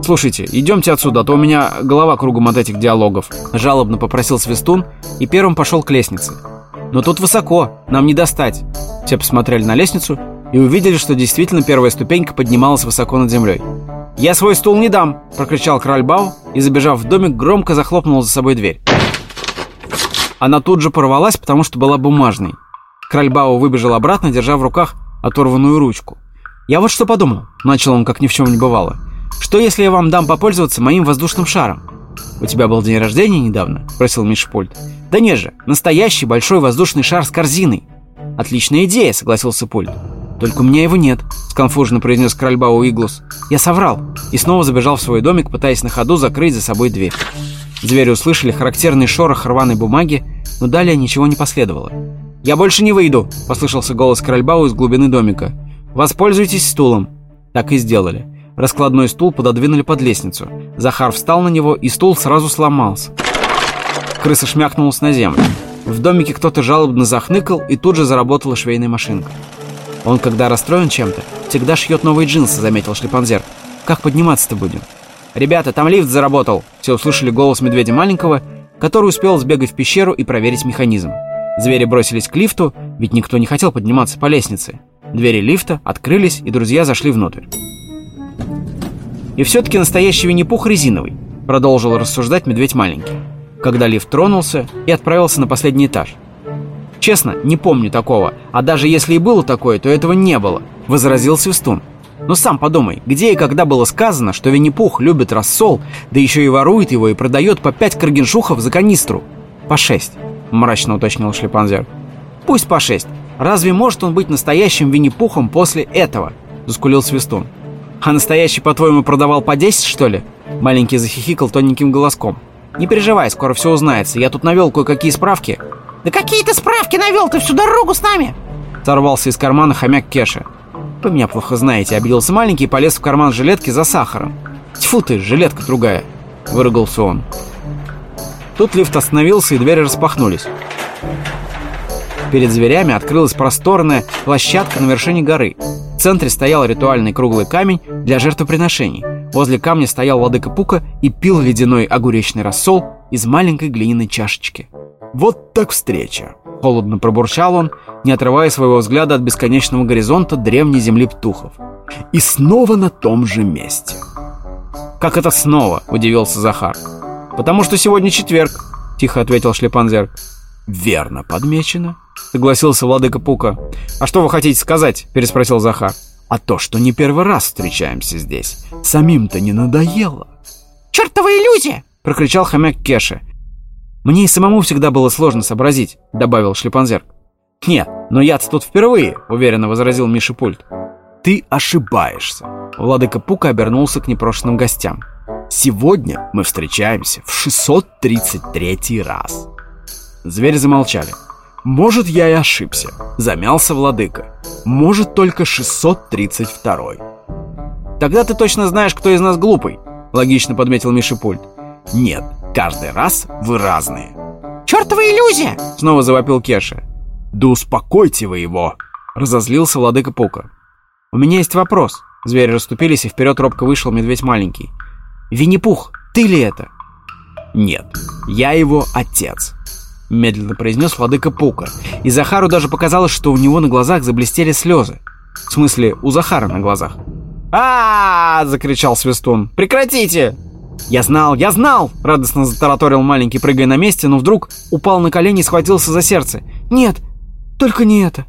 «Слушайте, идемте отсюда, а то у меня голова кругом от этих диалогов», – жалобно попросил Свистун и первым пошел к лестнице. «Но тут высоко, нам не достать». Все посмотрели на лестницу и увидели, что действительно первая ступенька поднималась высоко над землей. «Я свой стул не дам!» – прокричал Кральбау и, забежав в домик, громко захлопнул за собой дверь. Она тут же порвалась, потому что была бумажной. Кральбау выбежал обратно, держа в руках оторванную ручку. «Я вот что подумал», — начал он, как ни в чем не бывало. «Что, если я вам дам попользоваться моим воздушным шаром?» «У тебя был день рождения недавно?» — спросил Мишпульт. «Да не же, настоящий большой воздушный шар с корзиной». «Отличная идея», — согласился Пульт. «Только у меня его нет», — сконфуженно произнес Кральбау Иглус. «Я соврал» и снова забежал в свой домик, пытаясь на ходу закрыть за собой дверь. Звери услышали характерный шорох рваной бумаги, но далее ничего не последовало. «Я больше не выйду», — послышался голос Кральбау из глубины домика. «Воспользуйтесь стулом». Так и сделали. Раскладной стул пододвинули под лестницу. Захар встал на него, и стул сразу сломался. Крыса шмякнулась на землю. В домике кто-то жалобно захныкал, и тут же заработала швейная машинка. «Он, когда расстроен чем-то, всегда шьет новые джинсы», — заметил Шлепанзер. «Как подниматься-то будем?» «Ребята, там лифт заработал!» Все услышали голос медведя маленького, который успел сбегать в пещеру и проверить механизм. Звери бросились к лифту, ведь никто не хотел подниматься по лестнице. Двери лифта открылись, и друзья зашли внутрь. «И все-таки настоящий Винни-Пух резиновый», — продолжил рассуждать медведь маленький, когда лифт тронулся и отправился на последний этаж. «Честно, не помню такого, а даже если и было такое, то этого не было», — возразил Свистун. «Но сам подумай, где и когда было сказано, что Винни-Пух любит рассол, да еще и ворует его и продает по пять крагеншухов за канистру? По шесть. — мрачно уточнил Шлепанзер. «Пусть по шесть. Разве может он быть настоящим Винни-Пухом после этого?» — заскулил Свистун. «А настоящий, по-твоему, продавал по десять, что ли?» Маленький захихикал тоненьким голоском. «Не переживай, скоро все узнается. Я тут навел кое-какие справки». «Да какие ты справки навел? Ты всю дорогу с нами!» Сорвался из кармана хомяк Кеша. «Вы меня плохо знаете», — обиделся маленький и полез в карман жилетки за сахаром. «Тьфу ты, жилетка другая», — выругался он. Тут лифт остановился, и двери распахнулись. Перед зверями открылась просторная площадка на вершине горы. В центре стоял ритуальный круглый камень для жертвоприношений. Возле камня стоял владыка Пука и пил ледяной огуречный рассол из маленькой глиняной чашечки. «Вот так встреча!» — холодно пробурчал он, не отрывая своего взгляда от бесконечного горизонта древней земли птухов. «И снова на том же месте!» «Как это снова?» — удивился Захар. «Потому что сегодня четверг», — тихо ответил Шлепанзерк. «Верно подмечено», — согласился владыка Пука. «А что вы хотите сказать?» — переспросил Захар. «А то, что не первый раз встречаемся здесь. Самим-то не надоело». «Чертова иллюзия!» — прокричал хомяк Кеша. «Мне и самому всегда было сложно сообразить», — добавил Шлепанзерк. «Нет, но я-то тут впервые», — уверенно возразил Миша Пульт. «Ты ошибаешься». Владыка Пука обернулся к непрошенным гостям. «Сегодня мы встречаемся в 633 раз». Звери замолчали. «Может, я и ошибся», — замялся владыка. «Может, только 632-й». «Тогда ты точно знаешь, кто из нас глупый», — логично подметил Миша Пульт. «Нет, каждый раз вы разные». «Чертова иллюзия!» — снова завопил Кеша. «Да успокойте вы его!» — разозлился владыка Пука. «У меня есть вопрос». Звери расступились, и вперед робко вышел медведь маленький. «Винни-Пух, ты ли это?» «Нет, я его отец», — медленно произнес владыка Пука. И Захару даже показалось, что у него на глазах заблестели слезы. В смысле, у Захара на глазах. а, -а, -а закричал Свистун. «Прекратите!» «Я знал, я знал!» — радостно затараторил маленький, прыгая на месте, но вдруг упал на колени и схватился за сердце. «Нет, только не это!»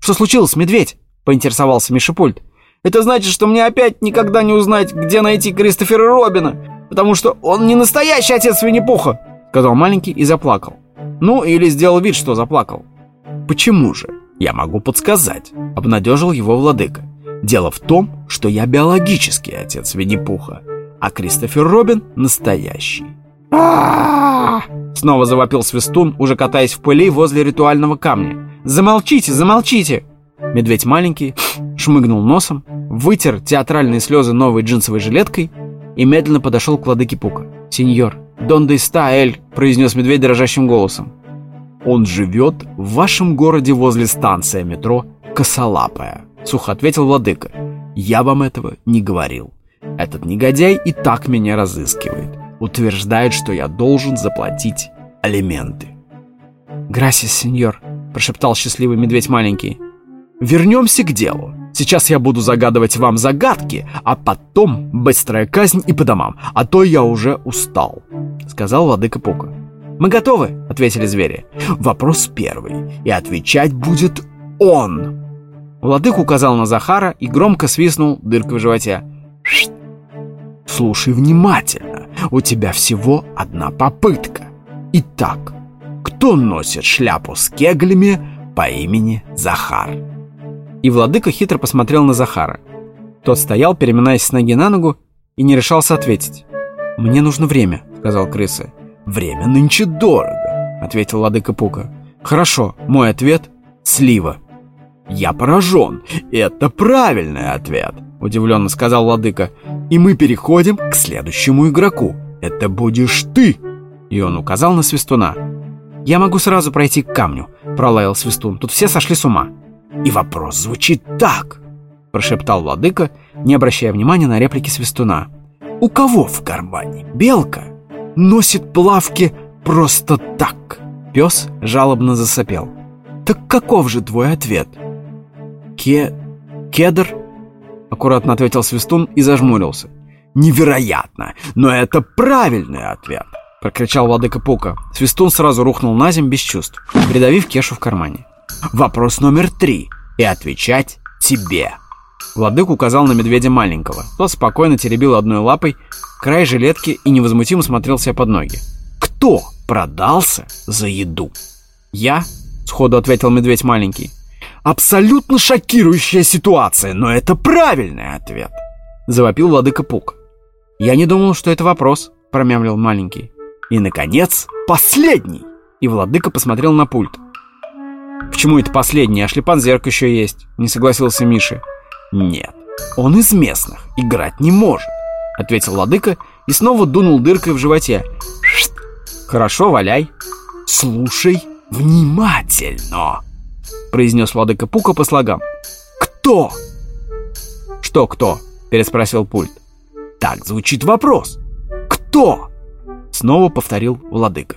«Что случилось, медведь?» — поинтересовался Мишипульт. Это значит, что мне опять никогда не узнать, где найти Кристофера Робина, потому что он не настоящий отец Винни-Пуха», — сказал маленький и заплакал. Ну, или сделал вид, что заплакал. «Почему же? Я могу подсказать», — обнадежил его владыка. «Дело в том, что я биологический отец Винни-Пуха, а Кристофер Робин — настоящий». Снова завопил Свистун, уже катаясь в пыли возле ритуального камня. «Замолчите, замолчите!» Медведь маленький шмыгнул носом, вытер театральные слезы новой джинсовой жилеткой и медленно подошел к владыке Пука. «Сеньор, донде иста эль?» – произнес медведь дрожащим голосом. «Он живет в вашем городе возле станции метро Косолапая», – сухо ответил владыка. «Я вам этого не говорил. Этот негодяй и так меня разыскивает. Утверждает, что я должен заплатить алименты». «Грасис, сеньор», – прошептал счастливый медведь маленький. Вернемся к делу. Сейчас я буду загадывать вам загадки, а потом быстрая казнь и по домам, а то я уже устал», — сказал владыка Пука. «Мы готовы», — ответили звери. «Вопрос первый, и отвечать будет он». Владык указал на Захара и громко свистнул дыркой в животе. «Слушай внимательно, у тебя всего одна попытка. Итак, кто носит шляпу с кеглями по имени Захар?» И владыка хитро посмотрел на Захара. Тот стоял, переминаясь с ноги на ногу, и не решался ответить. «Мне нужно время», — сказал крыса. «Время нынче дорого», — ответил владыка Пука. «Хорошо, мой ответ — слива». «Я поражен. Это правильный ответ», — удивленно сказал владыка. «И мы переходим к следующему игроку. Это будешь ты!» И он указал на Свистуна. «Я могу сразу пройти к камню», — пролаял Свистун. «Тут все сошли с ума». И вопрос звучит так, прошептал владыка, не обращая внимания на реплики свистуна. У кого в кармане белка носит плавки просто так? Пес жалобно засопел. Так каков же твой ответ? Ке... кедр? Аккуратно ответил свистун и зажмурился. Невероятно, но это правильный ответ. Прокричал владыка Пука. Свистун сразу рухнул на землю без чувств, придавив Кешу в кармане. Вопрос номер три. И отвечать тебе. Владык указал на медведя маленького. Тот спокойно теребил одной лапой край жилетки и невозмутимо смотрел себе под ноги. «Кто продался за еду?» «Я?» — сходу ответил медведь маленький. «Абсолютно шокирующая ситуация, но это правильный ответ!» — завопил владыка Пук. «Я не думал, что это вопрос», — промямлил маленький. «И, наконец, последний!» И владыка посмотрел на пульт. «Почему это последний, а шлепанзерк еще есть?» — не согласился Миша. «Нет, он из местных, играть не может», — ответил владыка и снова дунул дыркой в животе. «Хорошо, валяй». «Слушай внимательно», — произнес владыка Пука по слогам. «Кто?» «Что кто?» — переспросил пульт. «Так звучит вопрос. Кто?» Снова повторил владыка.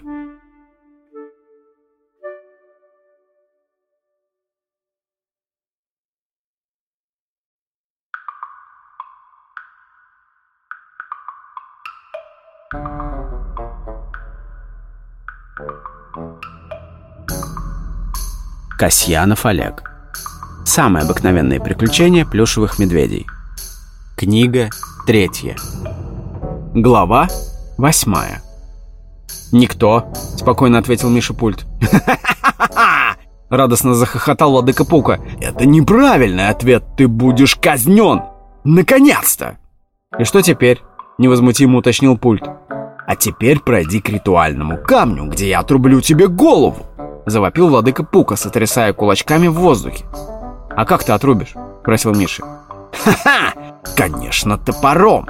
Касьянов Олег. Самые обыкновенные приключения плюшевых медведей. Книга третья. Глава восьмая. «Никто», — спокойно ответил Миша Пульт. Радостно захохотал Владыка Пука. «Это неправильный ответ, ты будешь казнен! Наконец-то!» «И что теперь?» — невозмутимо уточнил Пульт. «А теперь пройди к ритуальному камню, где я отрублю тебе голову!» Завопил Владыка Пука, сотрясая кулачками в воздухе. «А как ты отрубишь?» — спросил Миша. «Ха-ха! Конечно, топором!»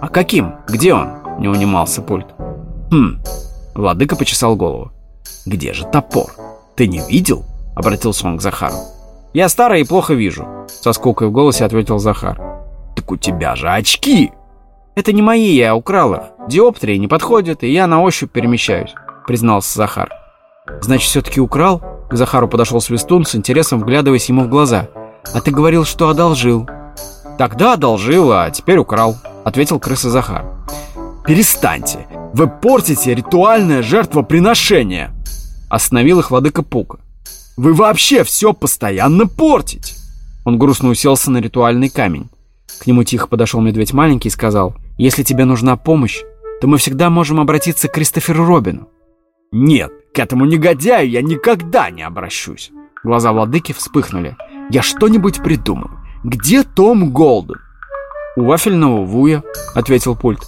«А каким? Где он?» — не унимался пульт. «Хм...» — Владыка почесал голову. «Где же топор? Ты не видел?» — обратился он к Захару. «Я старый и плохо вижу», — со скукой в голосе ответил Захар. «Так у тебя же очки!» «Это не мои, я украл их. Диоптрии не подходят, и я на ощупь перемещаюсь», — признался Захар. «Значит, все-таки украл?» К Захару подошел Свистун с интересом, вглядываясь ему в глаза. «А ты говорил, что одолжил». «Тогда одолжил, а теперь украл», — ответил крыса Захар. «Перестаньте! Вы портите ритуальное жертвоприношение!» Остановил их владыка Пука. «Вы вообще все постоянно портите!» Он грустно уселся на ритуальный камень. К нему тихо подошел медведь маленький и сказал, «Если тебе нужна помощь, то мы всегда можем обратиться к Кристоферу Робину». «Нет, к этому негодяю я никогда не обращусь!» Глаза владыки вспыхнули. «Я что-нибудь придумаю. Где Том Голден?» «У вафельного вуя», — ответил пульт.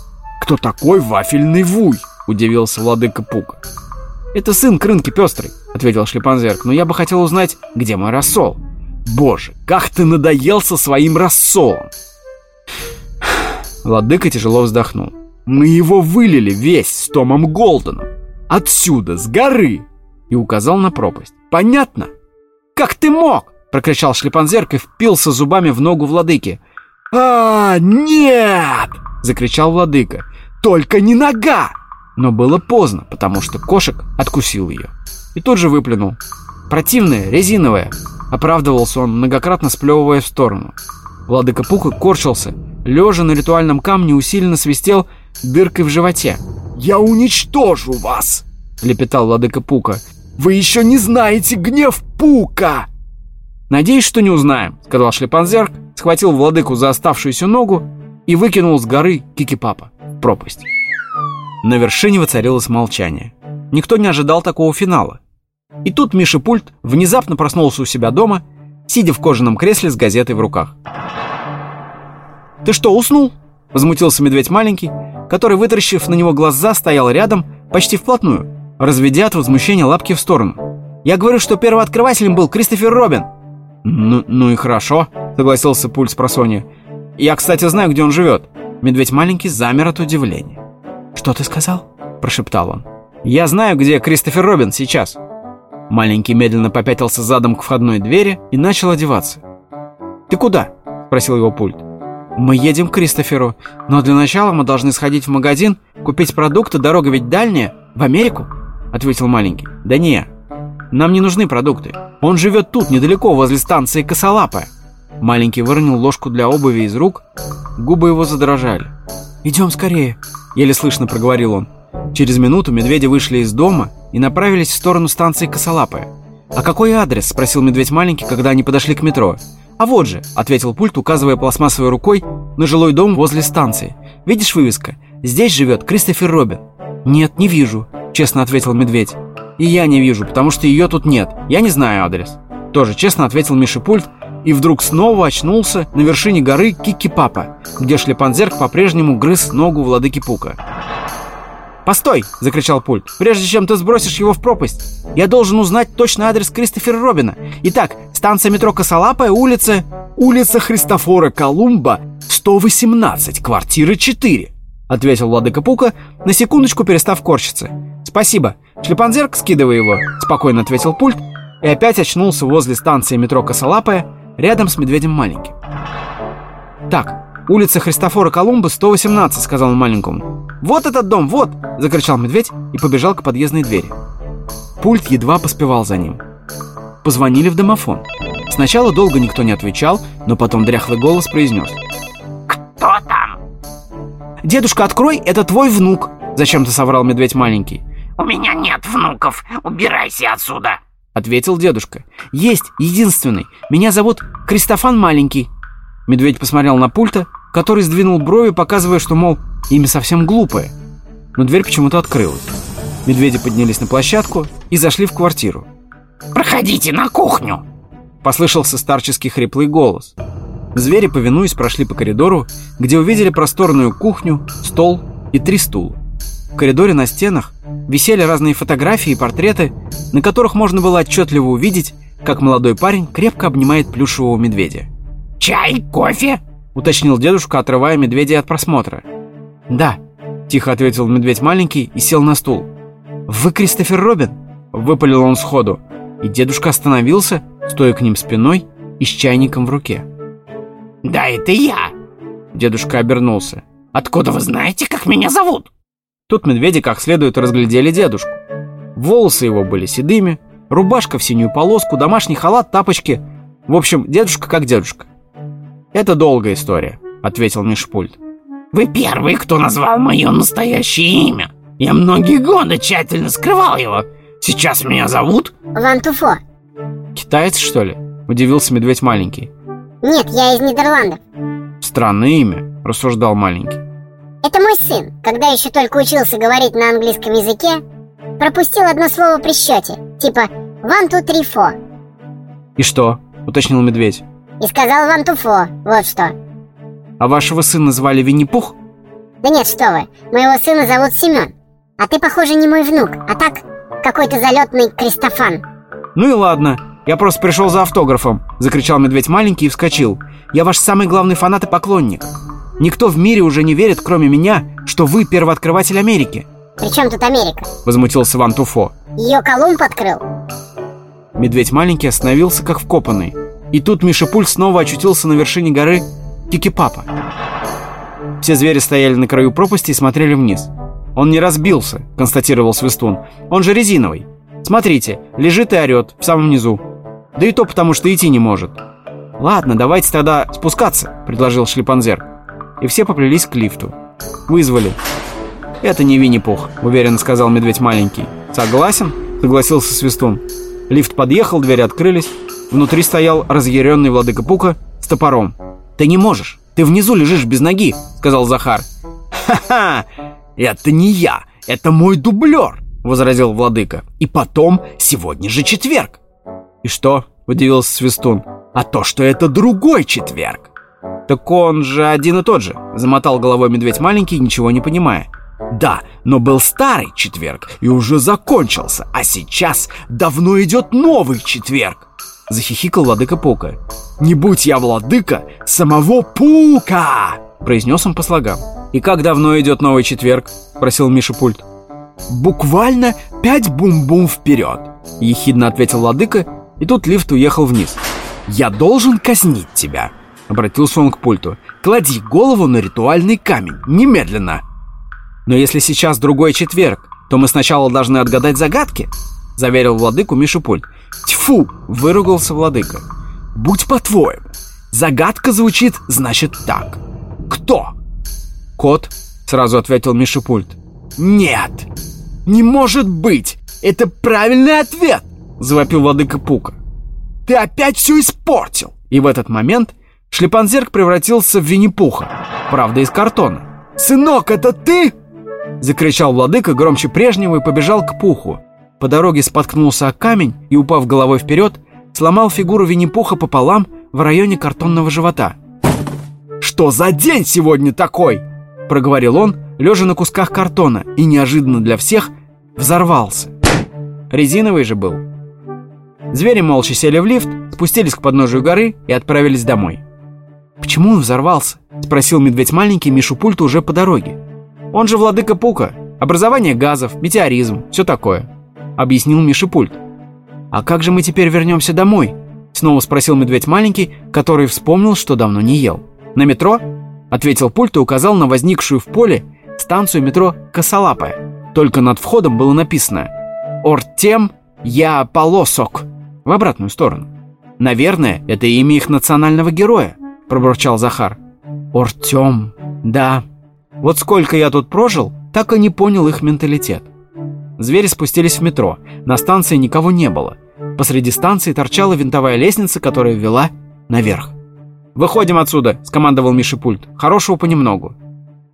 «Кто такой вафельный вуй?» — удивился владыка Пук. «Это сын Крынки Пестрый», — ответил Шлепанзерк, «но я бы хотел узнать, где мой рассол». «Боже, как ты надоел со своим рассолом!» Владыка тяжело вздохнул. «Мы его вылили весь с Томом Голденом. Отсюда, с горы!» И указал на пропасть. «Понятно?» «Как ты мог?» — прокричал Шлепанзерк и впился зубами в ногу владыки. «А, нет!» — закричал владыка. «Только не нога!» Но было поздно, потому что кошек откусил ее. И тут же выплюнул. «Противная, резиновая!» — оправдывался он, многократно сплевывая в сторону. Владыка Пука корчился, лежа на ритуальном камне усиленно свистел дыркой в животе. «Я уничтожу вас!» — лепетал Владыка Пука. «Вы еще не знаете гнев Пука!» «Надеюсь, что не узнаем», — сказал Шлепанзерк, схватил Владыку за оставшуюся ногу и выкинул с горы Кики-Папа в пропасть. На вершине воцарилось молчание. Никто не ожидал такого финала. И тут Миша Пульт внезапно проснулся у себя дома, сидя в кожаном кресле с газетой в руках. «Ты что, уснул?» — возмутился медведь маленький, который, вытаращив на него глаза, стоял рядом, почти вплотную, разведя от возмущения лапки в сторону. «Я говорю, что первооткрывателем был Кристофер Робин!» «Ну, ну и хорошо», — согласился Пульт с просонья. «Я, кстати, знаю, где он живет». Медведь маленький замер от удивления. «Что ты сказал?» — прошептал он. «Я знаю, где Кристофер Робин сейчас». Маленький медленно попятился задом к входной двери и начал одеваться. «Ты куда?» — спросил его пульт. «Мы едем к Кристоферу, но для начала мы должны сходить в магазин, купить продукты, дорога ведь дальняя, в Америку?» — ответил маленький. «Да не, нам не нужны продукты. Он живет тут, недалеко, возле станции Косолапая». Маленький выронил ложку для обуви из рук, губы его задрожали. «Идем скорее», — еле слышно проговорил он. Через минуту медведи вышли из дома и направились в сторону станции Косолапая. «А какой адрес?» — спросил медведь маленький, когда они подошли к метро. «А вот же», — ответил пульт, указывая пластмассовой рукой на жилой дом возле станции. «Видишь вывеска? Здесь живет Кристофер Робин». «Нет, не вижу», — честно ответил медведь. «И я не вижу, потому что ее тут нет. Я не знаю адрес». Тоже честно ответил Миша Пульт и вдруг снова очнулся на вершине горы Кики-Папа, где шлепанзерк по-прежнему грыз ногу владыки Пука. «Постой!» — закричал Пульт. «Прежде чем ты сбросишь его в пропасть, я должен узнать точный адрес Кристофера Робина. Итак, станция метро Косолапая, улица... Улица Христофора Колумба, 118, квартира 4», — ответил владыка Пука, на секундочку перестав корчиться. «Спасибо. Шлепанзерк, скидывай его», — спокойно ответил Пульт и опять очнулся возле станции метро Косолапая, рядом с медведем маленьким. «Так, улица Христофора Колумба, 118», — сказал он маленькому. «Вот этот дом, вот!» — закричал медведь и побежал к подъездной двери. Пульт едва поспевал за ним. Позвонили в домофон. Сначала долго никто не отвечал, но потом дряхлый голос произнес. «Кто там?» «Дедушка, открой, это твой внук!» Зачем-то соврал медведь маленький. «У меня нет внуков, убирайся отсюда!» Ответил дедушка. «Есть, единственный. Меня зовут Кристофан Маленький». Медведь посмотрел на пульта, который сдвинул брови, показывая, что, мол, имя совсем глупое. Но дверь почему-то открылась. Медведи поднялись на площадку и зашли в квартиру. «Проходите на кухню!» Послышался старческий хриплый голос. Звери, повинуясь, прошли по коридору, где увидели просторную кухню, стол и три стула. В коридоре на стенах висели разные фотографии и портреты, на которых можно было отчетливо увидеть, как молодой парень крепко обнимает плюшевого медведя. «Чай, кофе?» — уточнил дедушка, отрывая медведя от просмотра. «Да», — тихо ответил медведь маленький и сел на стул. «Вы Кристофер Робин?» — выпалил он сходу, и дедушка остановился, стоя к ним спиной и с чайником в руке. «Да, это я!» Дедушка обернулся. «Откуда вы знаете, как меня зовут?» Тут медведи как следует разглядели дедушку. Волосы его были седыми, рубашка в синюю полоску, домашний халат, тапочки. В общем, дедушка как дедушка. «Это долгая история», — ответил Мишпульт. «Вы первый, кто назвал мое настоящее имя. Я многие годы тщательно скрывал его. Сейчас меня зовут...» Ван Туфо. «Китаец, что ли?» — удивился медведь маленький. Нет, я из Нидерландов. «Странное имя», — рассуждал маленький. Это мой сын, когда еще только учился говорить на английском языке, пропустил одно слово при счете, типа «one, two, three, four». «И что?» — уточнил медведь. И сказал «one, two, four», вот что. «А вашего сына звали Винни-Пух?» Да нет, что вы, моего сына зовут Семен. А ты, похоже, не мой внук, а так, какой-то залетный Кристофан. «Ну и ладно, я просто пришел за автографом», — закричал медведь маленький и вскочил. «Я ваш самый главный фанат и поклонник. Никто в мире уже не верит, кроме меня, что вы первооткрыватель Америки». При чем тут Америка? Возмутился Ван Туфо. Ее Колумб открыл. Медведь маленький остановился, как вкопанный. И тут Миша Пуль снова очутился на вершине горы Кикипапа. Все звери стояли на краю пропасти и смотрели вниз. «Он не разбился», — констатировал Свистун. «Он же резиновый. Смотрите, лежит и орет в самом низу. Да и то потому, что идти не может». «Ладно, давайте тогда спускаться», — предложил Шлипанзер. И все поплелись к лифту. Вызвали. «Это не Винни-Пух», — уверенно сказал медведь маленький. «Согласен?» — согласился Свистун. Лифт подъехал, двери открылись. Внутри стоял разъяренный владыка Пука с топором. «Ты не можешь! Ты внизу лежишь без ноги!» — сказал Захар. «Ха-ха! Это не я! Это мой дублер!» — возразил владыка. «И потом, сегодня же четверг!» «И что?» — удивился Свистун. «А то, что это другой четверг!» «Так он же один и тот же», — замотал головой медведь маленький, ничего не понимая. «Да, но был старый четверг и уже закончился, а сейчас давно идет новый четверг!» Захихикал владыка Пука. «Не будь я владыка самого Пука!» Произнес он по слогам. «И как давно идет новый четверг?» Просил Миша Пульт. «Буквально пять бум-бум вперед!» Ехидно ответил владыка, и тут лифт уехал вниз. «Я должен казнить тебя!» Обратился он к пульту. «Клади голову на ритуальный камень, немедленно!» «Но если сейчас другой четверг, то мы сначала должны отгадать загадки», заверил владыку Миша Пульт. «Тьфу!» — выругался владыка. «Будь по-твоему. Загадка звучит, значит, так. Кто?» «Кот», — сразу ответил Миша Пульт. «Нет! Не может быть! Это правильный ответ!» — завопил владыка Пука. «Ты опять все испортил!» И в этот момент Шлепанзерк превратился в Винни-Пуха, правда, из картона. «Сынок, это ты?» Закричал владыка громче прежнего и побежал к Пуху. По дороге споткнулся о камень и, упав головой вперед, сломал фигуру Винни-Пуха пополам в районе картонного живота. «Что за день сегодня такой?» Проговорил он, лежа на кусках картона, и неожиданно для всех взорвался. Резиновый же был. Звери молча сели в лифт, спустились к подножию горы и отправились домой. «Почему он взорвался?» — спросил медведь маленький Мишу Пульту уже по дороге. «Он же владыка Пука. Образование газов, метеоризм, все такое», — объяснил Миша Пульт. «А как же мы теперь вернемся домой?» Снова спросил медведь маленький, который вспомнил, что давно не ел. «На метро?» Ответил пульт и указал на возникшую в поле станцию метро Косолапая. Только над входом было написано «Ортем я полосок» в обратную сторону. «Наверное, это имя их национального героя», – пробурчал Захар. «Ортем, да. Вот сколько я тут прожил, так и не понял их менталитет». Звери спустились в метро. На станции никого не было. Посреди станции торчала винтовая лестница, которая вела наверх. «Выходим отсюда», — скомандовал Миша пульт. «Хорошего понемногу».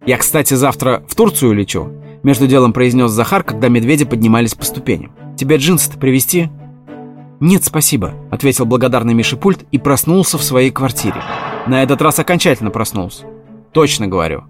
«Я, кстати, завтра в Турцию лечу», — между делом произнес Захар, когда медведи поднимались по ступеням. «Тебе джинсы-то привезти?» «Нет, спасибо», — ответил благодарный Миша пульт и проснулся в своей квартире. На этот раз окончательно проснулся. «Точно говорю.